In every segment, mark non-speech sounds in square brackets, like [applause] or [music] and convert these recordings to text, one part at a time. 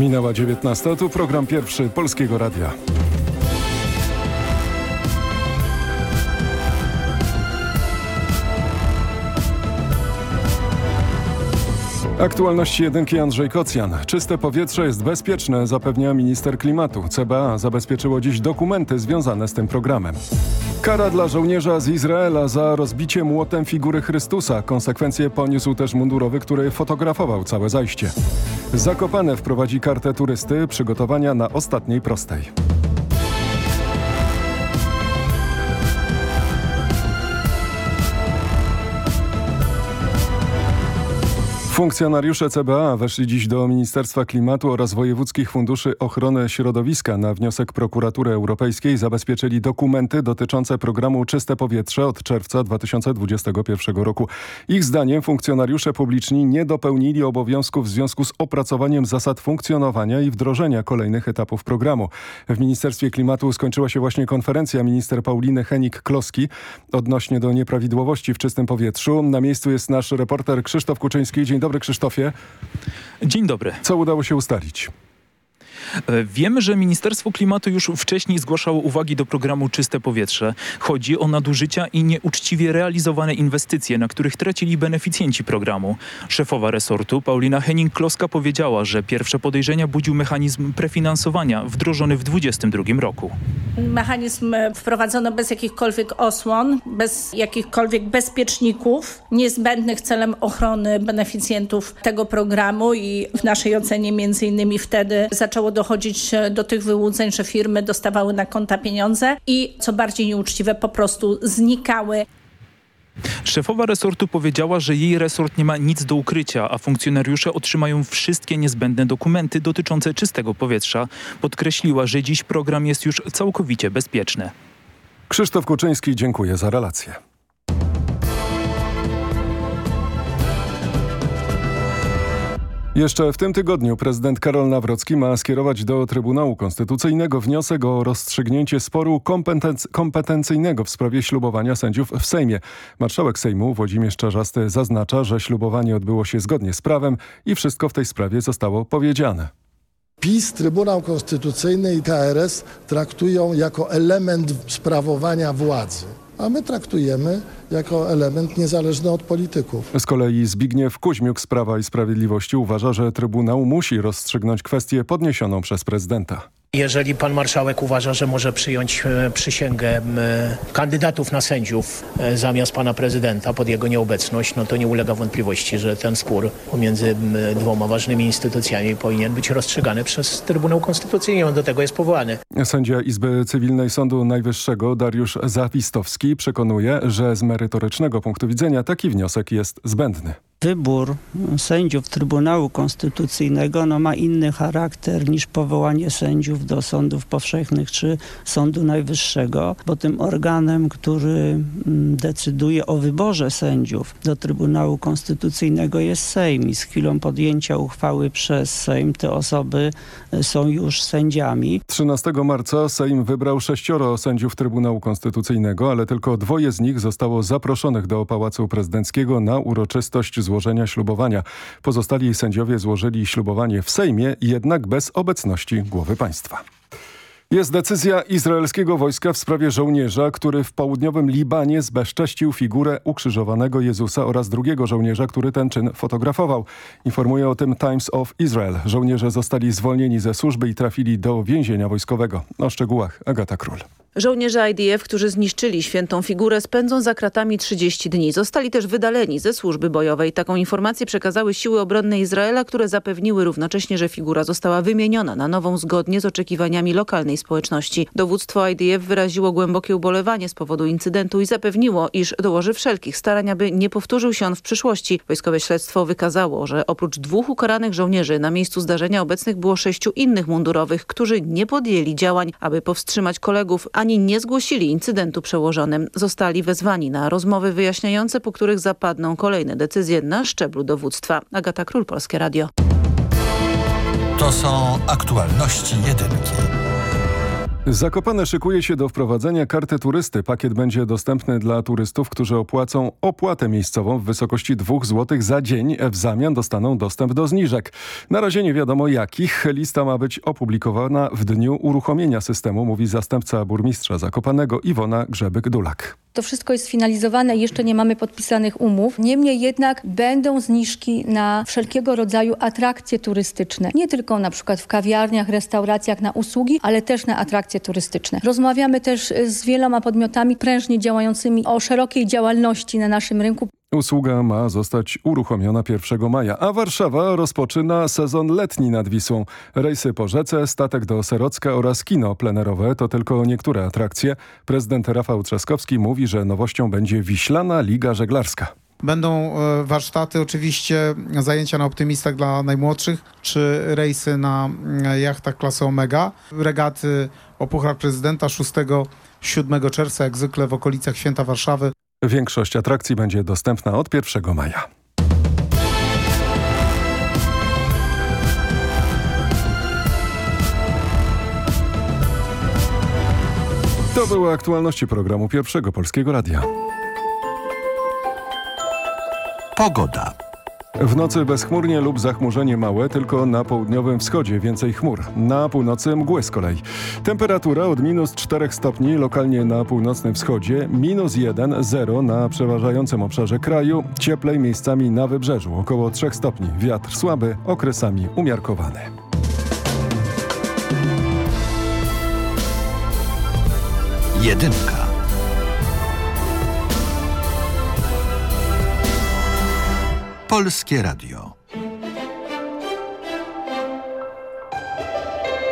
Minęła 19. Tu program pierwszy Polskiego Radia. Aktualności jedynki Andrzej Kocjan. Czyste powietrze jest bezpieczne, zapewnia minister klimatu. CBA zabezpieczyło dziś dokumenty związane z tym programem. Kara dla żołnierza z Izraela za rozbicie młotem figury Chrystusa. Konsekwencje poniósł też mundurowy, który fotografował całe zajście. Zakopane wprowadzi kartę turysty przygotowania na ostatniej prostej. Funkcjonariusze CBA weszli dziś do Ministerstwa Klimatu oraz Wojewódzkich Funduszy Ochrony Środowiska. Na wniosek Prokuratury Europejskiej zabezpieczyli dokumenty dotyczące programu Czyste Powietrze od czerwca 2021 roku. Ich zdaniem funkcjonariusze publiczni nie dopełnili obowiązków w związku z opracowaniem zasad funkcjonowania i wdrożenia kolejnych etapów programu. W Ministerstwie Klimatu skończyła się właśnie konferencja minister Pauliny Henik-Kloski odnośnie do nieprawidłowości w czystym powietrzu. Na miejscu jest nasz reporter Krzysztof Kuczyński. Dzień dobry dobry Krzysztofie. Dzień dobry. Co udało się ustalić? E, wiemy, że Ministerstwo Klimatu już wcześniej zgłaszało uwagi do programu Czyste Powietrze. Chodzi o nadużycia i nieuczciwie realizowane inwestycje, na których tracili beneficjenci programu. Szefowa resortu Paulina Henning-Kloska powiedziała, że pierwsze podejrzenia budził mechanizm prefinansowania wdrożony w 2022 roku. Mechanizm wprowadzono bez jakichkolwiek osłon, bez jakichkolwiek bezpieczników niezbędnych celem ochrony beneficjentów tego programu i w naszej ocenie między innymi wtedy zaczęło dochodzić e, do tych wyłudzeń, że firmy dostawały na konta pieniądze i co bardziej nieuczciwe po prostu znikały. Szefowa resortu powiedziała, że jej resort nie ma nic do ukrycia, a funkcjonariusze otrzymają wszystkie niezbędne dokumenty dotyczące czystego powietrza. Podkreśliła, że dziś program jest już całkowicie bezpieczny. Krzysztof Kuczyński, dziękuję za relację. Jeszcze w tym tygodniu prezydent Karol Nawrocki ma skierować do Trybunału Konstytucyjnego wniosek o rozstrzygnięcie sporu kompetenc kompetencyjnego w sprawie ślubowania sędziów w Sejmie. Marszałek Sejmu Włodzimierz Czarzasty zaznacza, że ślubowanie odbyło się zgodnie z prawem i wszystko w tej sprawie zostało powiedziane. PiS, Trybunał Konstytucyjny i KRS traktują jako element sprawowania władzy a my traktujemy jako element niezależny od polityków. Z kolei Zbigniew Kuźmiuk z Prawa i Sprawiedliwości uważa, że Trybunał musi rozstrzygnąć kwestię podniesioną przez prezydenta. Jeżeli pan marszałek uważa, że może przyjąć e, przysięgę kandydatów na sędziów e, zamiast pana prezydenta pod jego nieobecność, no to nie ulega wątpliwości, że ten spór pomiędzy dwoma ważnymi instytucjami powinien być rozstrzygany przez Trybunał Konstytucyjny. On do tego jest powołany. Sędzia Izby Cywilnej Sądu Najwyższego Dariusz Zawistowski przekonuje, że z merytorycznego punktu widzenia taki wniosek jest zbędny wybór sędziów Trybunału Konstytucyjnego no, ma inny charakter niż powołanie sędziów do sądów powszechnych czy Sądu Najwyższego, bo tym organem, który mm, decyduje o wyborze sędziów do Trybunału Konstytucyjnego jest Sejm i z chwilą podjęcia uchwały przez Sejm te osoby e, są już sędziami. 13 marca Sejm wybrał sześcioro sędziów Trybunału Konstytucyjnego, ale tylko dwoje z nich zostało zaproszonych do Pałacu Prezydenckiego na uroczystość złożenia ślubowania. Pozostali sędziowie złożyli ślubowanie w Sejmie, jednak bez obecności głowy państwa. Jest decyzja izraelskiego wojska w sprawie żołnierza, który w południowym Libanie zbezcześcił figurę ukrzyżowanego Jezusa oraz drugiego żołnierza, który ten czyn fotografował. Informuje o tym Times of Israel. Żołnierze zostali zwolnieni ze służby i trafili do więzienia wojskowego. O szczegółach Agata Król. Żołnierze IDF, którzy zniszczyli świętą figurę, spędzą za kratami 30 dni. Zostali też wydaleni ze służby bojowej. Taką informację przekazały siły obronne Izraela, które zapewniły równocześnie, że figura została wymieniona na nową zgodnie z oczekiwaniami lokalnej społeczności. Dowództwo IDF wyraziło głębokie ubolewanie z powodu incydentu i zapewniło, iż dołoży wszelkich starań, aby nie powtórzył się on w przyszłości. Wojskowe śledztwo wykazało, że oprócz dwóch ukaranych żołnierzy na miejscu zdarzenia obecnych było sześciu innych mundurowych, którzy nie podjęli działań, aby powstrzymać kolegów, ani nie zgłosili incydentu przełożonym. Zostali wezwani na rozmowy wyjaśniające, po których zapadną kolejne decyzje na szczeblu dowództwa. Agata Król, Polskie Radio. To są aktualności jedynki. Zakopane szykuje się do wprowadzenia karty turysty. Pakiet będzie dostępny dla turystów, którzy opłacą opłatę miejscową w wysokości 2 zł za dzień. W zamian dostaną dostęp do zniżek. Na razie nie wiadomo jakich. Lista ma być opublikowana w dniu uruchomienia systemu, mówi zastępca burmistrza Zakopanego Iwona Grzebyk-Dulak. To wszystko jest sfinalizowane, jeszcze nie mamy podpisanych umów. Niemniej jednak będą zniżki na wszelkiego rodzaju atrakcje turystyczne. Nie tylko na przykład w kawiarniach, restauracjach na usługi, ale też na atrakcje turystyczne. Rozmawiamy też z wieloma podmiotami prężnie działającymi o szerokiej działalności na naszym rynku. Usługa ma zostać uruchomiona 1 maja, a Warszawa rozpoczyna sezon letni nad Wisłą. Rejsy po rzece, statek do Serocka oraz kino plenerowe to tylko niektóre atrakcje. Prezydent Rafał Trzaskowski mówi, że nowością będzie Wiślana Liga Żeglarska. Będą e, warsztaty, oczywiście zajęcia na optymistach dla najmłodszych, czy rejsy na mm, jachtach klasy Omega, regaty o Puchar Prezydenta 6-7 czerwca, jak zwykle w okolicach Święta Warszawy. Większość atrakcji będzie dostępna od 1 maja. To były aktualności programu Pierwszego Polskiego Radia. Pogoda. W nocy bezchmurnie lub zachmurzenie małe, tylko na południowym wschodzie więcej chmur. Na północy mgły z kolei. Temperatura od minus 4 stopni lokalnie na północnym wschodzie, minus 1, 0 na przeważającym obszarze kraju, cieplej miejscami na wybrzeżu, około 3 stopni. Wiatr słaby, okresami umiarkowany. Jedynka. Polskie Radio.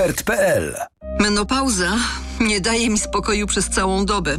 mediaexpert.pl. Menopauza nie daje mi spokoju przez całą dobę.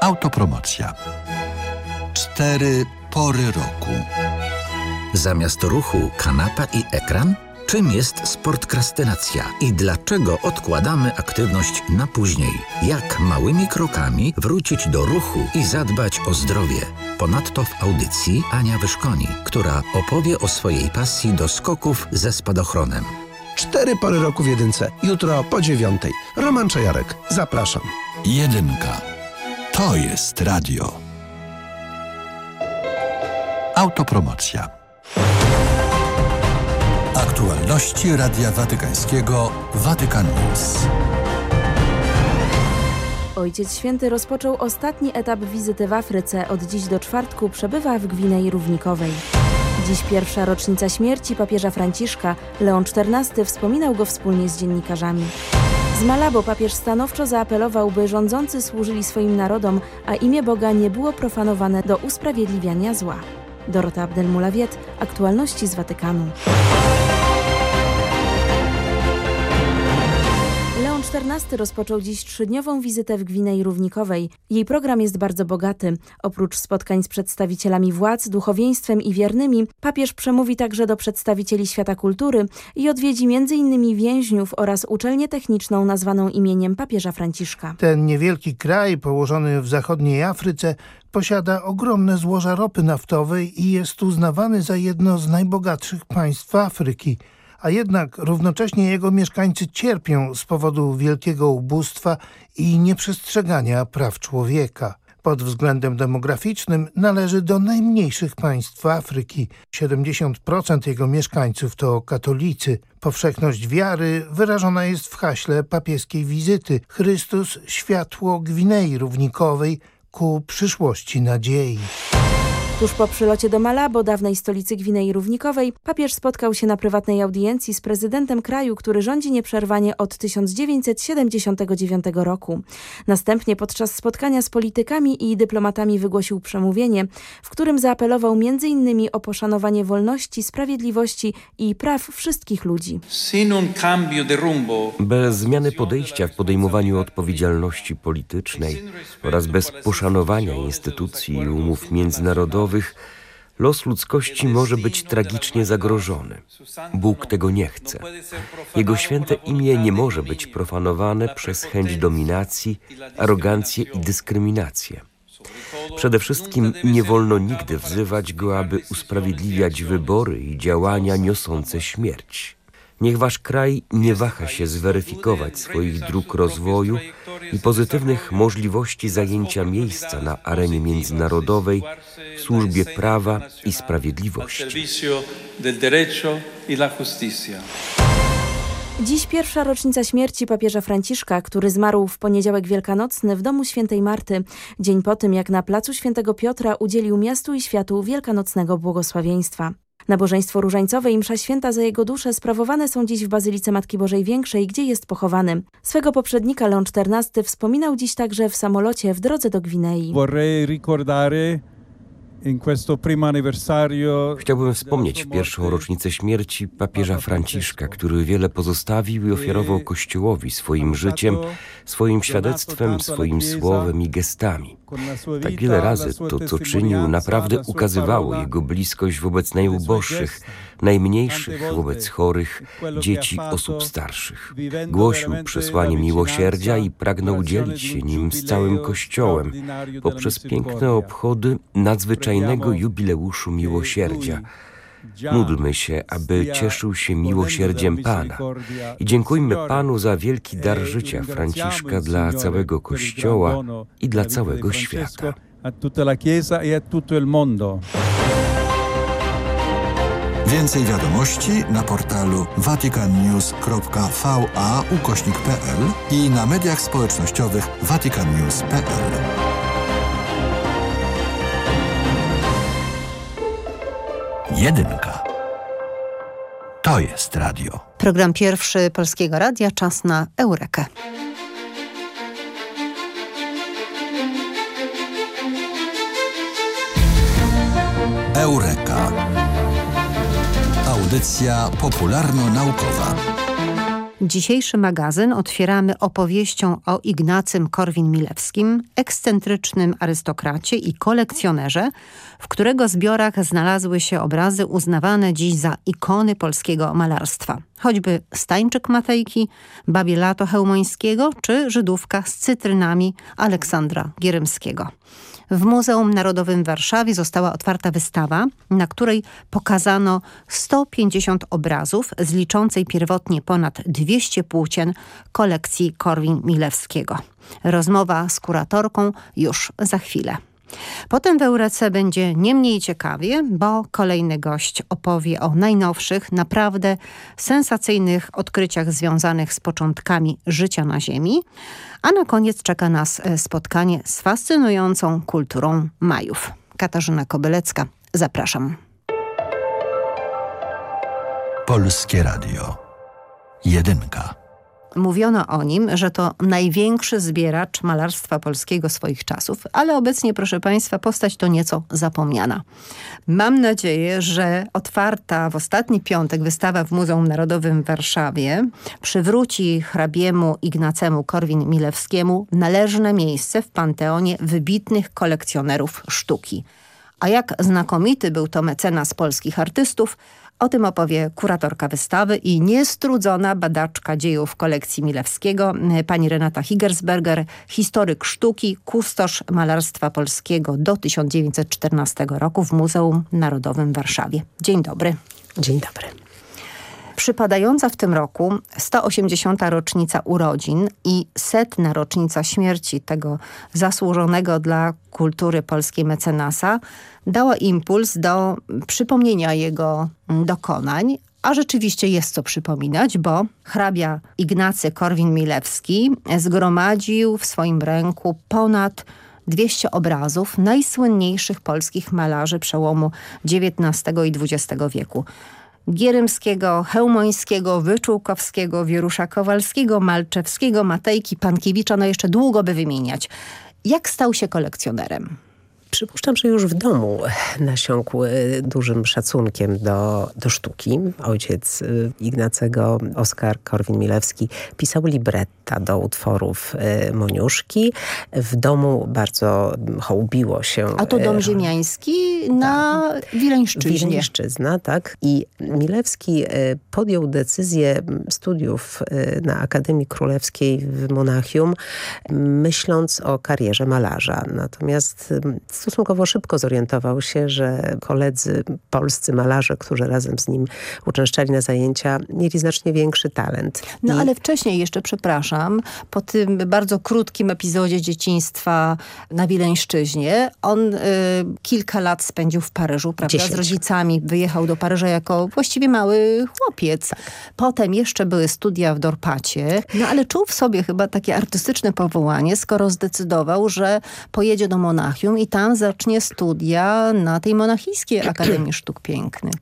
Autopromocja. Cztery pory roku. Zamiast ruchu kanapa i ekran? Czym jest sportkrastynacja i dlaczego odkładamy aktywność na później? Jak małymi krokami wrócić do ruchu i zadbać o zdrowie? Ponadto w audycji Ania Wyszkoni, która opowie o swojej pasji do skoków ze spadochronem. Cztery pory roku w jedynce. Jutro po dziewiątej. Roman Czajarek. Zapraszam. Jedynka. To jest radio. Autopromocja. Aktualności Radia Watykańskiego Watykan News. Ojciec Święty rozpoczął ostatni etap wizyty w Afryce. Od dziś do czwartku przebywa w Gwinei Równikowej. Dziś pierwsza rocznica śmierci papieża Franciszka. Leon XIV wspominał go wspólnie z dziennikarzami. Z Malabo papież stanowczo zaapelował, by rządzący służyli swoim narodom, a imię Boga nie było profanowane do usprawiedliwiania zła. Dorota Abdelmulawiet, aktualności z Watykanu. XIV rozpoczął dziś trzydniową wizytę w Gwinei Równikowej. Jej program jest bardzo bogaty. Oprócz spotkań z przedstawicielami władz, duchowieństwem i wiernymi, papież przemówi także do przedstawicieli świata kultury i odwiedzi m.in. więźniów oraz uczelnię techniczną nazwaną imieniem papieża Franciszka. Ten niewielki kraj położony w zachodniej Afryce posiada ogromne złoża ropy naftowej i jest uznawany za jedno z najbogatszych państw Afryki a jednak równocześnie jego mieszkańcy cierpią z powodu wielkiego ubóstwa i nieprzestrzegania praw człowieka. Pod względem demograficznym należy do najmniejszych państw Afryki. 70% jego mieszkańców to katolicy. Powszechność wiary wyrażona jest w haśle papieskiej wizyty Chrystus światło Gwinei Równikowej ku przyszłości nadziei. Tuż po przylocie do Malabo, dawnej stolicy Gwinei Równikowej, papież spotkał się na prywatnej audiencji z prezydentem kraju, który rządzi nieprzerwanie od 1979 roku. Następnie podczas spotkania z politykami i dyplomatami wygłosił przemówienie, w którym zaapelował m.in. o poszanowanie wolności, sprawiedliwości i praw wszystkich ludzi. Bez zmiany podejścia w podejmowaniu odpowiedzialności politycznej oraz bez poszanowania instytucji i umów międzynarodowych, los ludzkości może być tragicznie zagrożony. Bóg tego nie chce. Jego święte imię nie może być profanowane przez chęć dominacji, arogancję i dyskryminację. Przede wszystkim nie wolno nigdy wzywać go, aby usprawiedliwiać wybory i działania niosące śmierć. Niech wasz kraj nie waha się zweryfikować swoich dróg rozwoju i pozytywnych możliwości zajęcia miejsca na arenie międzynarodowej w służbie prawa i sprawiedliwości. Dziś pierwsza rocznica śmierci papieża Franciszka, który zmarł w poniedziałek wielkanocny w domu świętej Marty, dzień po tym jak na placu świętego Piotra udzielił miastu i światu wielkanocnego błogosławieństwa. Nabożeństwo różańcowe i msza święta za jego duszę sprawowane są dziś w Bazylice Matki Bożej Większej, gdzie jest pochowany. Swego poprzednika Leon XIV wspominał dziś także w samolocie w drodze do Gwinei. Chciałbym wspomnieć pierwszą rocznicę śmierci papieża Franciszka, który wiele pozostawił i ofiarował Kościołowi swoim życiem, swoim świadectwem, swoim słowem i gestami. Tak wiele razy to, co czynił, naprawdę ukazywało jego bliskość wobec najuboższych, najmniejszych, wobec chorych, dzieci, osób starszych. Głosił przesłanie miłosierdzia i pragnął dzielić się nim z całym Kościołem poprzez piękne obchody nadzwyczajnego jubileuszu miłosierdzia. Módlmy się, aby cieszył się miłosierdziem Pana i dziękujmy Panu za wielki dar życia Franciszka dla całego Kościoła i dla całego świata. Więcej wiadomości na portalu vaticannews.va ukośnik.pl i na mediach społecznościowych vaticannews.pl. Jedynka. To jest radio. Program pierwszy Polskiego Radia. Czas na Eurekę. Eureka. Audycja popularno-naukowa. Dzisiejszy magazyn otwieramy opowieścią o Ignacym Korwin-Milewskim, ekscentrycznym arystokracie i kolekcjonerze, w którego zbiorach znalazły się obrazy uznawane dziś za ikony polskiego malarstwa. Choćby Stańczyk Matejki, Babie Lato Chełmońskiego czy Żydówka z cytrynami Aleksandra Gierymskiego. W Muzeum Narodowym w Warszawie została otwarta wystawa, na której pokazano 150 obrazów z liczącej pierwotnie ponad 200 płócien kolekcji Korwin-Milewskiego. Rozmowa z kuratorką już za chwilę. Potem w Eurece będzie nie mniej ciekawie, bo kolejny gość opowie o najnowszych, naprawdę sensacyjnych odkryciach związanych z początkami życia na Ziemi. A na koniec czeka nas spotkanie z fascynującą kulturą Majów. Katarzyna Kobylecka, zapraszam. Polskie Radio. Jedynka. Mówiono o nim, że to największy zbieracz malarstwa polskiego swoich czasów, ale obecnie, proszę Państwa, postać to nieco zapomniana. Mam nadzieję, że otwarta w ostatni piątek wystawa w Muzeum Narodowym w Warszawie przywróci hrabiemu Ignacemu Korwin-Milewskiemu należne miejsce w panteonie wybitnych kolekcjonerów sztuki. A jak znakomity był to mecenas polskich artystów, o tym opowie kuratorka wystawy i niestrudzona badaczka dziejów kolekcji Milewskiego, pani Renata Higersberger, historyk sztuki, kustosz malarstwa polskiego do 1914 roku w Muzeum Narodowym w Warszawie. Dzień dobry. Dzień dobry. Przypadająca w tym roku 180. rocznica urodzin i setna rocznica śmierci tego zasłużonego dla kultury polskiej mecenasa dała impuls do przypomnienia jego dokonań, a rzeczywiście jest co przypominać, bo hrabia Ignacy Korwin-Milewski zgromadził w swoim ręku ponad 200 obrazów najsłynniejszych polskich malarzy przełomu XIX i XX wieku. Gierymskiego, Chełmońskiego, Wyczółkowskiego, Wierusza Kowalskiego, Malczewskiego, Matejki, Pankiewicza, no jeszcze długo by wymieniać. Jak stał się kolekcjonerem? Przypuszczam, że już w domu nasiąkł y, dużym szacunkiem do, do sztuki. Ojciec y, Ignacego, Oskar Korwin-Milewski, pisał libretta do utworów y, Moniuszki. W domu bardzo hołbiło się... A to dom ziemiański na Wileńszczyźnie. Wileńszczyzna, tak. I Milewski podjął decyzję studiów na Akademii Królewskiej w Monachium, myśląc o karierze malarza. Natomiast stosunkowo szybko zorientował się, że koledzy polscy malarze, którzy razem z nim uczęszczali na zajęcia, mieli znacznie większy talent. No I... ale wcześniej jeszcze, przepraszam, po tym bardzo krótkim epizodzie dzieciństwa na Wileńszczyźnie, on y, kilka lat spędził w Paryżu, prawda, Dziesięć. z rodzicami. Wyjechał do Paryża jako właściwie mały chłopiec. Tak. Potem jeszcze były studia w Dorpacie, no ale czuł w sobie chyba takie artystyczne powołanie, skoro zdecydował, że pojedzie do Monachium i tam zacznie studia na tej monachijskiej Akademii Sztuk Pięknych.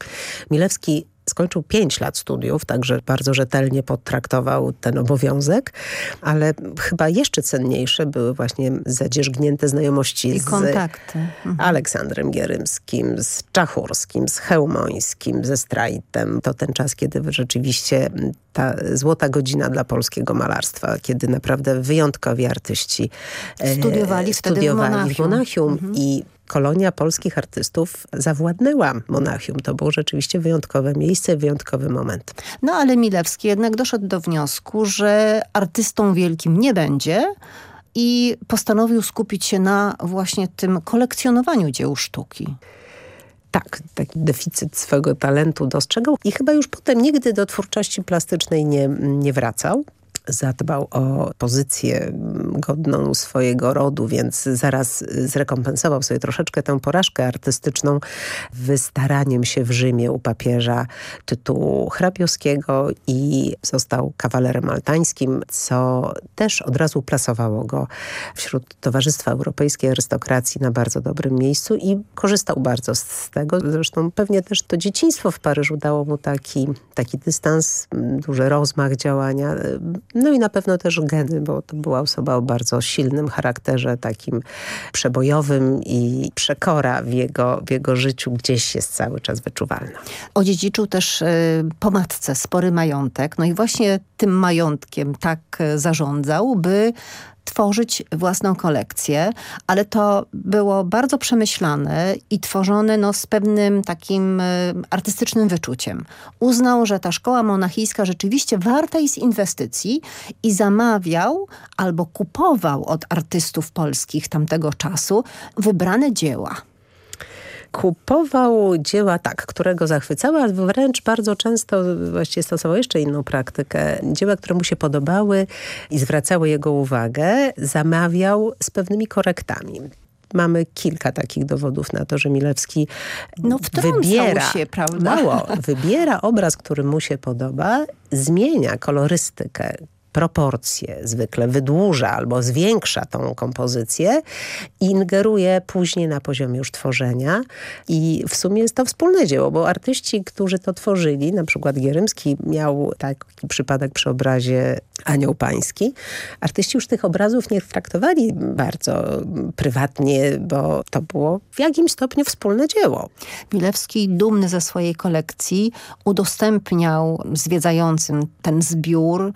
Milewski skończył pięć lat studiów, także bardzo rzetelnie potraktował ten obowiązek, ale chyba jeszcze cenniejsze były właśnie zadzierzgnięte znajomości I z kontakty. Mhm. Aleksandrem Gierymskim, z Czachurskim, z Chełmońskim, ze Strajtem. To ten czas, kiedy rzeczywiście ta złota godzina dla polskiego malarstwa, kiedy naprawdę wyjątkowi artyści studiowali, e, studiowali w Monachium, w Monachium mhm. i kolonia polskich artystów zawładnęła Monachium. To było rzeczywiście wyjątkowe miejsce, wyjątkowy moment. No ale Milewski jednak doszedł do wniosku, że artystą wielkim nie będzie i postanowił skupić się na właśnie tym kolekcjonowaniu dzieł sztuki. Tak, taki deficyt swego talentu dostrzegał i chyba już potem nigdy do twórczości plastycznej nie, nie wracał zadbał o pozycję godną swojego rodu, więc zaraz zrekompensował sobie troszeczkę tę porażkę artystyczną wystaraniem się w Rzymie u papieża tytułu hrabiowskiego i został kawalerem maltańskim, co też od razu plasowało go wśród Towarzystwa Europejskiej Arystokracji na bardzo dobrym miejscu i korzystał bardzo z tego. Zresztą pewnie też to dzieciństwo w Paryżu dało mu taki, taki dystans, duży rozmach działania. No i na pewno też geny, bo to była osoba o bardzo silnym charakterze, takim przebojowym i przekora w jego, w jego życiu gdzieś jest cały czas wyczuwalna. Odziedziczył też y, po matce spory majątek, no i właśnie tym majątkiem tak zarządzał, by tworzyć własną kolekcję, ale to było bardzo przemyślane i tworzone no, z pewnym takim y, artystycznym wyczuciem. Uznał, że ta szkoła monachijska rzeczywiście warta jest inwestycji i zamawiał albo kupował od artystów polskich tamtego czasu wybrane dzieła kupował dzieła, tak, które go zachwycały, a wręcz bardzo często właściwie stosował jeszcze inną praktykę. Dzieła, które mu się podobały i zwracały jego uwagę, zamawiał z pewnymi korektami. Mamy kilka takich dowodów na to, że Milewski no, wybiera, się, prawda? Mało, wybiera obraz, który mu się podoba, zmienia kolorystykę, proporcje, zwykle wydłuża albo zwiększa tą kompozycję i ingeruje później na poziomie już tworzenia. I w sumie jest to wspólne dzieło, bo artyści, którzy to tworzyli, na przykład Gierymski miał taki przypadek przy obrazie Anioł Pański. Artyści już tych obrazów nie traktowali bardzo prywatnie, bo to było w jakimś stopniu wspólne dzieło. Milewski, dumny ze swojej kolekcji, udostępniał zwiedzającym ten zbiór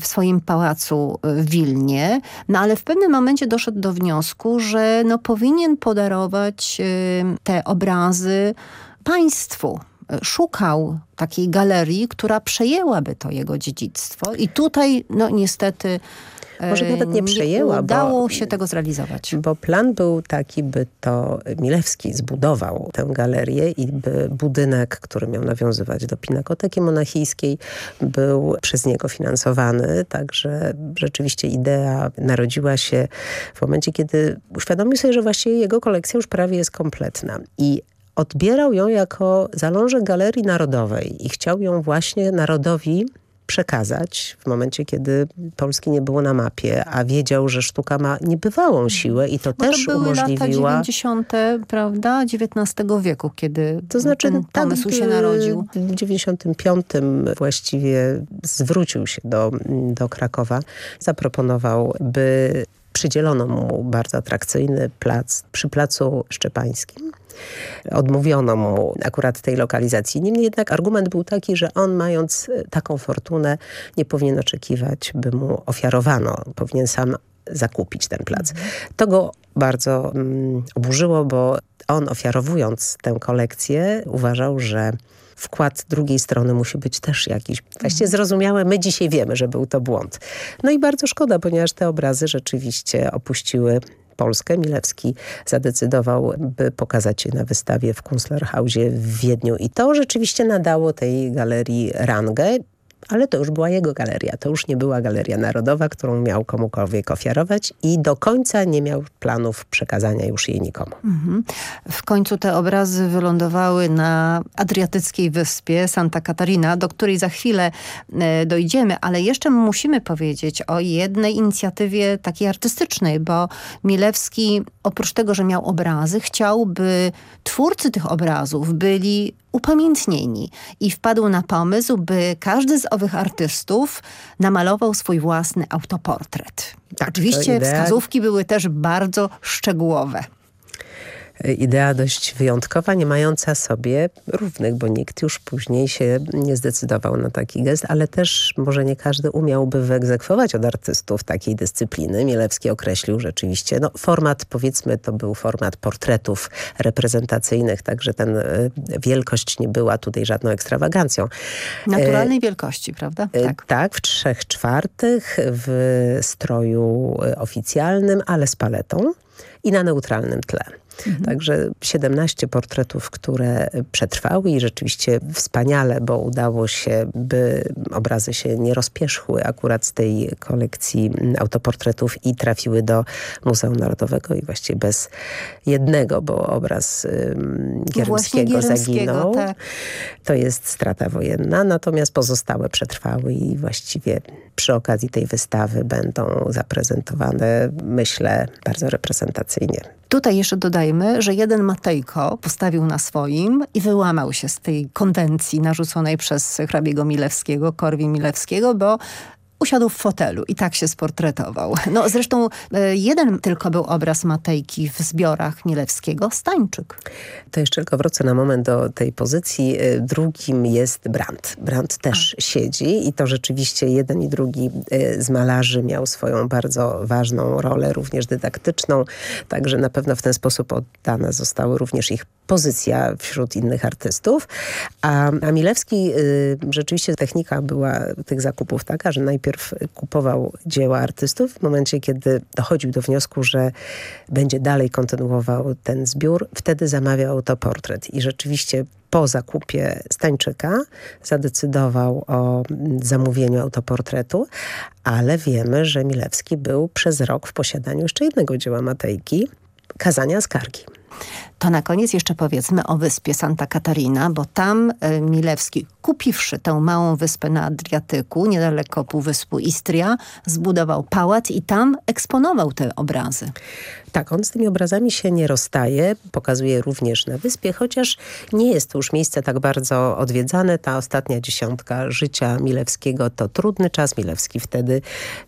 w swoim pałacu w Wilnie, no ale w pewnym momencie doszedł do wniosku, że no, powinien podarować te obrazy państwu szukał takiej galerii, która przejęłaby to jego dziedzictwo. I tutaj, no niestety, Może nawet nie przejęła, nie udało bo, się tego zrealizować. Bo plan był taki, by to Milewski zbudował tę galerię i by budynek, który miał nawiązywać do Pinakoteki Monachijskiej, był przez niego finansowany. Także rzeczywiście idea narodziła się w momencie, kiedy uświadomił sobie, że właściwie jego kolekcja już prawie jest kompletna. I odbierał ją jako zalążek Galerii Narodowej i chciał ją właśnie narodowi przekazać w momencie, kiedy Polski nie było na mapie, a wiedział, że sztuka ma niebywałą siłę i to Bo też to były umożliwiła... lata 90., prawda, XIX wieku, kiedy to znaczy, ten pomysł tak, się narodził. W 95 właściwie zwrócił się do, do Krakowa. Zaproponował, by przydzielono mu bardzo atrakcyjny plac przy Placu Szczepańskim. Odmówiono mu akurat tej lokalizacji. Niemniej jednak argument był taki, że on mając taką fortunę nie powinien oczekiwać, by mu ofiarowano. Powinien sam zakupić ten plac. To go bardzo mm, oburzyło, bo on ofiarowując tę kolekcję uważał, że wkład drugiej strony musi być też jakiś właściwie zrozumiałe. My dzisiaj wiemy, że był to błąd. No i bardzo szkoda, ponieważ te obrazy rzeczywiście opuściły Polskę. Milewski zadecydował, by pokazać je na wystawie w Kunstlerhausie w Wiedniu. I to rzeczywiście nadało tej galerii rangę. Ale to już była jego galeria. To już nie była galeria narodowa, którą miał komukolwiek ofiarować i do końca nie miał planów przekazania już jej nikomu. Mhm. W końcu te obrazy wylądowały na Adriatyckiej wyspie Santa Catarina, do której za chwilę e, dojdziemy, ale jeszcze musimy powiedzieć o jednej inicjatywie takiej artystycznej, bo Milewski oprócz tego, że miał obrazy, chciał, by twórcy tych obrazów byli upamiętnieni i wpadł na pomysł, by każdy z owych artystów namalował swój własny autoportret. Tak, Oczywiście wskazówki były też bardzo szczegółowe idea dość wyjątkowa, nie mająca sobie równych, bo nikt już później się nie zdecydował na taki gest, ale też może nie każdy umiałby wyegzekwować od artystów takiej dyscypliny. Mielewski określił rzeczywiście, no format powiedzmy to był format portretów reprezentacyjnych, także ten wielkość nie była tutaj żadną ekstrawagancją. Naturalnej e, wielkości, prawda? Tak. tak, w trzech czwartych, w stroju oficjalnym, ale z paletą i na neutralnym tle. Mhm. Także 17 portretów, które przetrwały i rzeczywiście wspaniale, bo udało się, by obrazy się nie rozpierzchły akurat z tej kolekcji autoportretów i trafiły do Muzeum Narodowego i właściwie bez jednego, bo obraz um, Gierymskiego zaginął. Tak. To jest strata wojenna, natomiast pozostałe przetrwały i właściwie przy okazji tej wystawy będą zaprezentowane, myślę, bardzo reprezentacyjnie. Tutaj jeszcze dodajmy, że jeden Matejko postawił na swoim i wyłamał się z tej konwencji narzuconej przez hrabiego Milewskiego, Korwi Milewskiego, bo usiadł w fotelu i tak się sportretował. No zresztą e, jeden tylko był obraz Matejki w zbiorach Milewskiego, Stańczyk. To jeszcze tylko wrócę na moment do tej pozycji. E, drugim jest Brandt. Brandt też A. siedzi i to rzeczywiście jeden i drugi e, z malarzy miał swoją bardzo ważną rolę, również dydaktyczną. Także na pewno w ten sposób oddane zostały również ich pozycja wśród innych artystów. A, a Milewski, y, rzeczywiście technika była tych zakupów taka, że najpierw kupował dzieła artystów w momencie, kiedy dochodził do wniosku, że będzie dalej kontynuował ten zbiór, wtedy zamawiał autoportret. I rzeczywiście po zakupie Stańczyka zadecydował o zamówieniu autoportretu, ale wiemy, że Milewski był przez rok w posiadaniu jeszcze jednego dzieła Matejki, Kazania Skargi. To na koniec jeszcze powiedzmy o wyspie Santa Catarina, bo tam e, Milewski, kupiwszy tę małą wyspę na Adriatyku, niedaleko półwyspu Istria, zbudował pałac i tam eksponował te obrazy. Tak, on z tymi obrazami się nie rozstaje, pokazuje również na wyspie, chociaż nie jest to już miejsce tak bardzo odwiedzane. Ta ostatnia dziesiątka życia Milewskiego to trudny czas. Milewski wtedy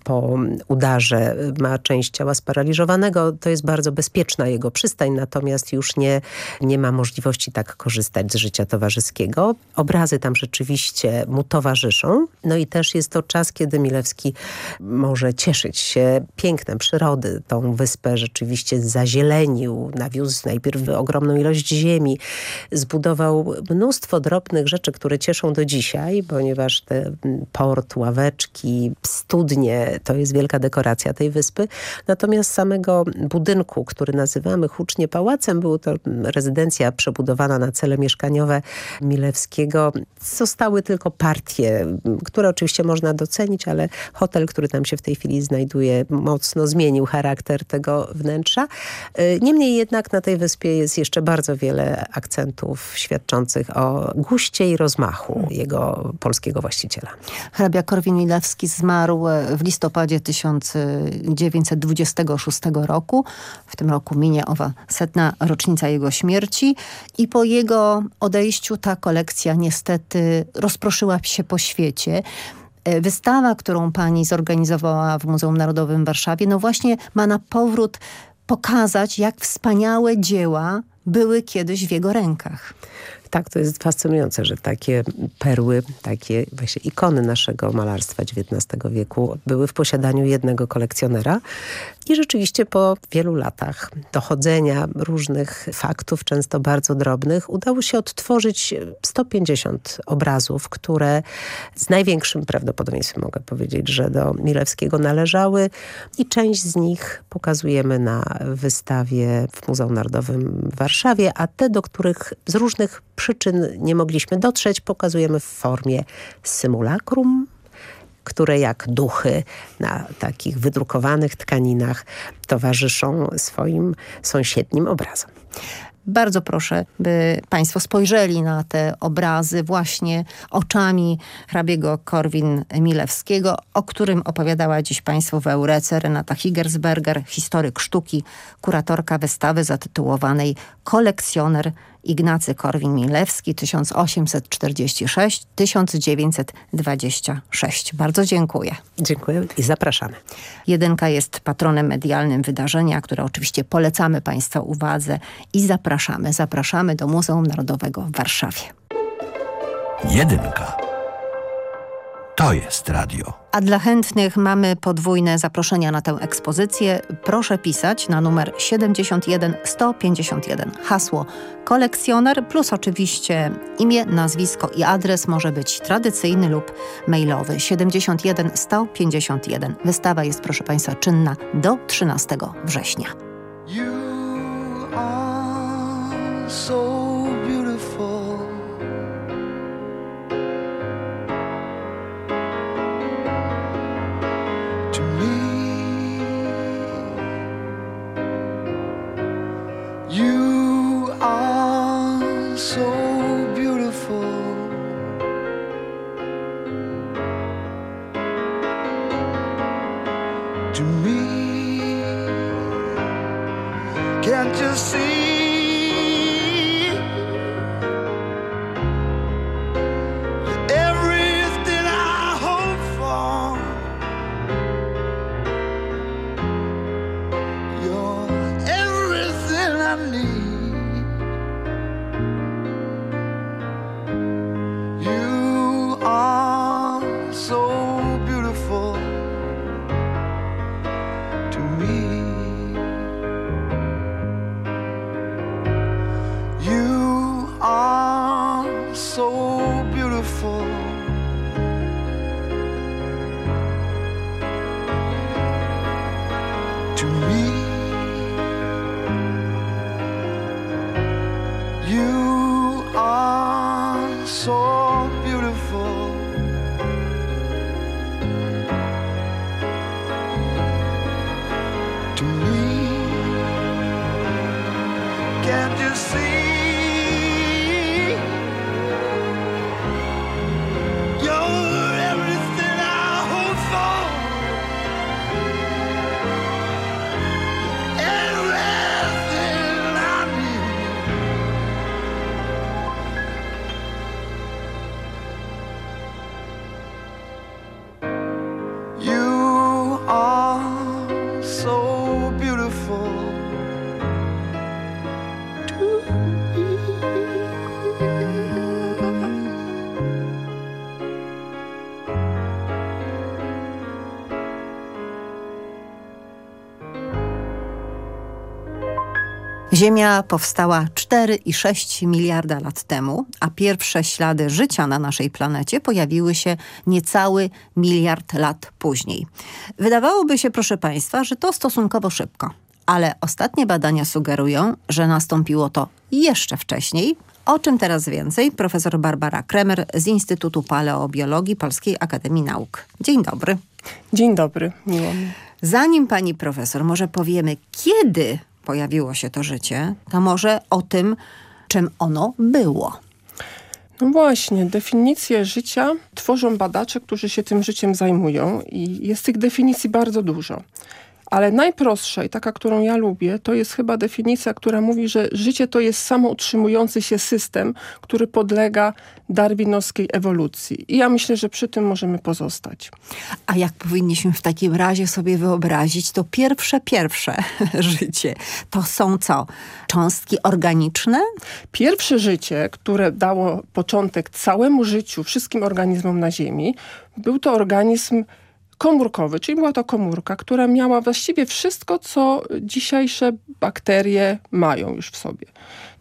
po udarze ma część ciała sparaliżowanego. To jest bardzo bezpieczna jego przystań, natomiast już nie, nie ma możliwości tak korzystać z życia towarzyskiego. Obrazy tam rzeczywiście mu towarzyszą. No i też jest to czas, kiedy Milewski może cieszyć się pięknem przyrody. Tą wyspę rzeczywiście zazielenił, nawiózł najpierw ogromną ilość ziemi, zbudował mnóstwo drobnych rzeczy, które cieszą do dzisiaj, ponieważ te port, ławeczki, studnie, to jest wielka dekoracja tej wyspy. Natomiast samego budynku, który nazywamy hucznie pałacem, był to rezydencja przebudowana na cele mieszkaniowe Milewskiego. Zostały tylko partie, które oczywiście można docenić, ale hotel, który tam się w tej chwili znajduje, mocno zmienił charakter tego wnętrza. Niemniej jednak na tej wyspie jest jeszcze bardzo wiele akcentów świadczących o guście i rozmachu jego polskiego właściciela. Hrabia Korwin-Milewski zmarł w listopadzie 1926 roku. W tym roku minie owa setna rocznica jego śmierci i po jego odejściu ta kolekcja niestety rozproszyła się po świecie. Wystawa, którą pani zorganizowała w Muzeum Narodowym w Warszawie, no właśnie ma na powrót pokazać, jak wspaniałe dzieła były kiedyś w jego rękach. Tak, to jest fascynujące, że takie perły, takie właśnie ikony naszego malarstwa XIX wieku były w posiadaniu jednego kolekcjonera i rzeczywiście po wielu latach dochodzenia różnych faktów, często bardzo drobnych, udało się odtworzyć 150 obrazów, które z największym prawdopodobieństwem mogę powiedzieć, że do Milewskiego należały i część z nich pokazujemy na wystawie w Muzeum Narodowym w Warszawie, a te, do których z różnych przyczyn nie mogliśmy dotrzeć, pokazujemy w formie symulakrum, które jak duchy na takich wydrukowanych tkaninach towarzyszą swoim sąsiednim obrazom. Bardzo proszę, by Państwo spojrzeli na te obrazy właśnie oczami hrabiego Korwin-Milewskiego, o którym opowiadała dziś Państwu w Eurece Renata Higersberger, historyk sztuki, kuratorka wystawy zatytułowanej Kolekcjoner Ignacy Korwin-Milewski 1846-1926. Bardzo dziękuję. Dziękuję i zapraszamy. Jedynka jest patronem medialnym wydarzenia, które oczywiście polecamy Państwa uwadze i zapraszamy. Zapraszamy do Muzeum Narodowego w Warszawie. Jedynka. To jest radio. A dla chętnych mamy podwójne zaproszenia na tę ekspozycję. Proszę pisać na numer 71 151. Hasło kolekcjoner plus oczywiście imię, nazwisko i adres może być tradycyjny lub mailowy. 71 151. Wystawa jest proszę Państwa czynna do 13 września. So Ziemia powstała 4,6 miliarda lat temu, a pierwsze ślady życia na naszej planecie pojawiły się niecały miliard lat później. Wydawałoby się, proszę Państwa, że to stosunkowo szybko, ale ostatnie badania sugerują, że nastąpiło to jeszcze wcześniej. O czym teraz więcej? Profesor Barbara Kremer z Instytutu Paleobiologii Polskiej Akademii Nauk. Dzień dobry. Dzień dobry, miło mi. Zanim pani profesor może powiemy, kiedy pojawiło się to życie, to może o tym, czym ono było. No właśnie, definicje życia tworzą badacze, którzy się tym życiem zajmują i jest tych definicji bardzo dużo. Ale najprostsza i taka, którą ja lubię, to jest chyba definicja, która mówi, że życie to jest samoutrzymujący się system, który podlega darwinowskiej ewolucji. I ja myślę, że przy tym możemy pozostać. A jak powinniśmy w takim razie sobie wyobrazić to pierwsze, pierwsze [laughs] życie? To są co? Cząstki organiczne? Pierwsze życie, które dało początek całemu życiu, wszystkim organizmom na Ziemi, był to organizm komórkowy, czyli była to komórka, która miała właściwie wszystko, co dzisiejsze bakterie mają już w sobie.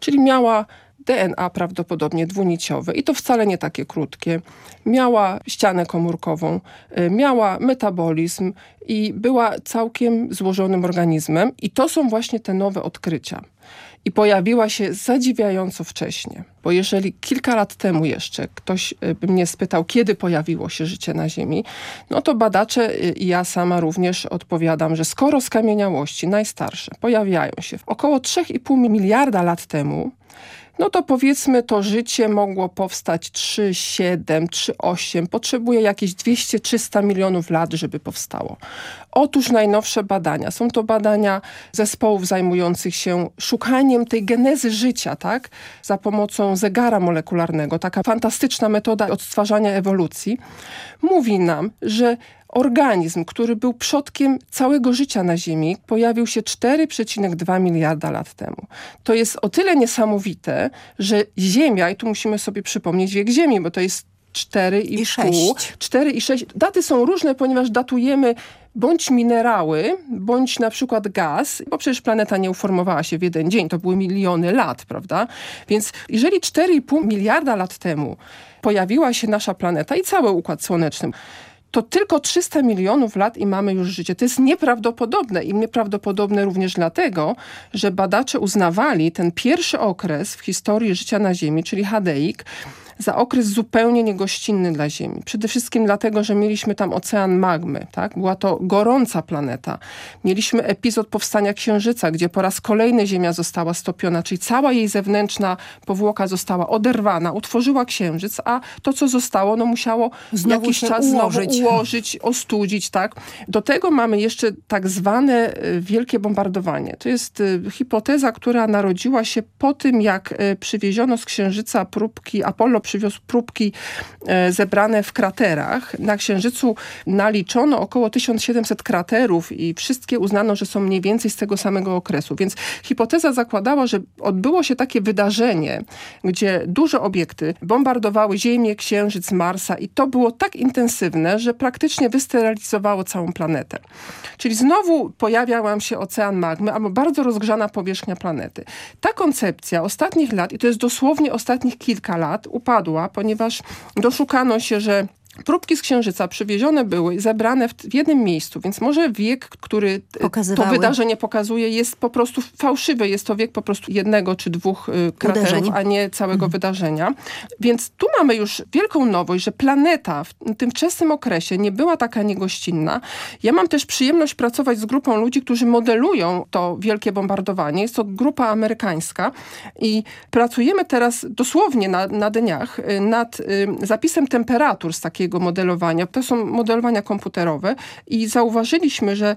Czyli miała DNA prawdopodobnie dwuniciowe i to wcale nie takie krótkie. Miała ścianę komórkową, miała metabolizm i była całkiem złożonym organizmem i to są właśnie te nowe odkrycia. I pojawiła się zadziwiająco wcześnie, bo jeżeli kilka lat temu jeszcze ktoś by mnie spytał, kiedy pojawiło się życie na Ziemi, no to badacze i ja sama również odpowiadam, że skoro skamieniałości najstarsze pojawiają się około 3,5 miliarda lat temu, no to powiedzmy to życie mogło powstać 3,7, 3,8, potrzebuje jakieś 200-300 milionów lat, żeby powstało. Otóż najnowsze badania, są to badania zespołów zajmujących się szukaniem tej genezy życia, tak? Za pomocą zegara molekularnego, taka fantastyczna metoda odtwarzania ewolucji, mówi nam, że organizm, który był przodkiem całego życia na Ziemi, pojawił się 4,2 miliarda lat temu. To jest o tyle niesamowite, że Ziemia, i tu musimy sobie przypomnieć wiek Ziemi, bo to jest 4,5. 4 i 6. Daty są różne, ponieważ datujemy bądź minerały, bądź na przykład gaz, bo przecież planeta nie uformowała się w jeden dzień, to były miliony lat, prawda? Więc jeżeli 4,5 miliarda lat temu pojawiła się nasza planeta i cały Układ Słoneczny, to tylko 300 milionów lat i mamy już życie. To jest nieprawdopodobne i nieprawdopodobne również dlatego, że badacze uznawali ten pierwszy okres w historii życia na Ziemi, czyli Hadeik, za okres zupełnie niegościnny dla Ziemi. Przede wszystkim dlatego, że mieliśmy tam ocean magmy. Tak? Była to gorąca planeta. Mieliśmy epizod powstania Księżyca, gdzie po raz kolejny Ziemia została stopiona, czyli cała jej zewnętrzna powłoka została oderwana, utworzyła Księżyc, a to, co zostało, no musiało znowu jakiś czas ułożyć. znowu ułożyć, ostudzić. Tak? Do tego mamy jeszcze tak zwane y, wielkie bombardowanie. To jest y, hipoteza, która narodziła się po tym, jak y, przywieziono z Księżyca próbki Apollo przywiózł próbki e, zebrane w kraterach. Na Księżycu naliczono około 1700 kraterów i wszystkie uznano, że są mniej więcej z tego samego okresu. Więc hipoteza zakładała, że odbyło się takie wydarzenie, gdzie duże obiekty bombardowały Ziemię, Księżyc, Marsa i to było tak intensywne, że praktycznie wysterylizowało całą planetę. Czyli znowu pojawiał się ocean magmy albo bardzo rozgrzana powierzchnia planety. Ta koncepcja ostatnich lat, i to jest dosłownie ostatnich kilka lat, upadła, ponieważ doszukano się, że Próbki z Księżyca przywiezione były zebrane w, w, jednym miejscu, więc może wiek, który Pokazywały. to wydarzenie pokazuje, jest po prostu fałszywy. Jest to wiek po prostu jednego czy dwóch y, kraterów, Uderzeń. a nie całego mhm. wydarzenia. Więc tu mamy już wielką nowość, że planeta w tym wczesnym okresie nie była taka niegościnna. Ja mam też przyjemność pracować z grupą ludzi, którzy modelują to wielkie bombardowanie. Jest to grupa amerykańska i pracujemy teraz dosłownie na, na dniach y, nad y, zapisem temperatur z takiej takiego modelowania. To są modelowania komputerowe i zauważyliśmy, że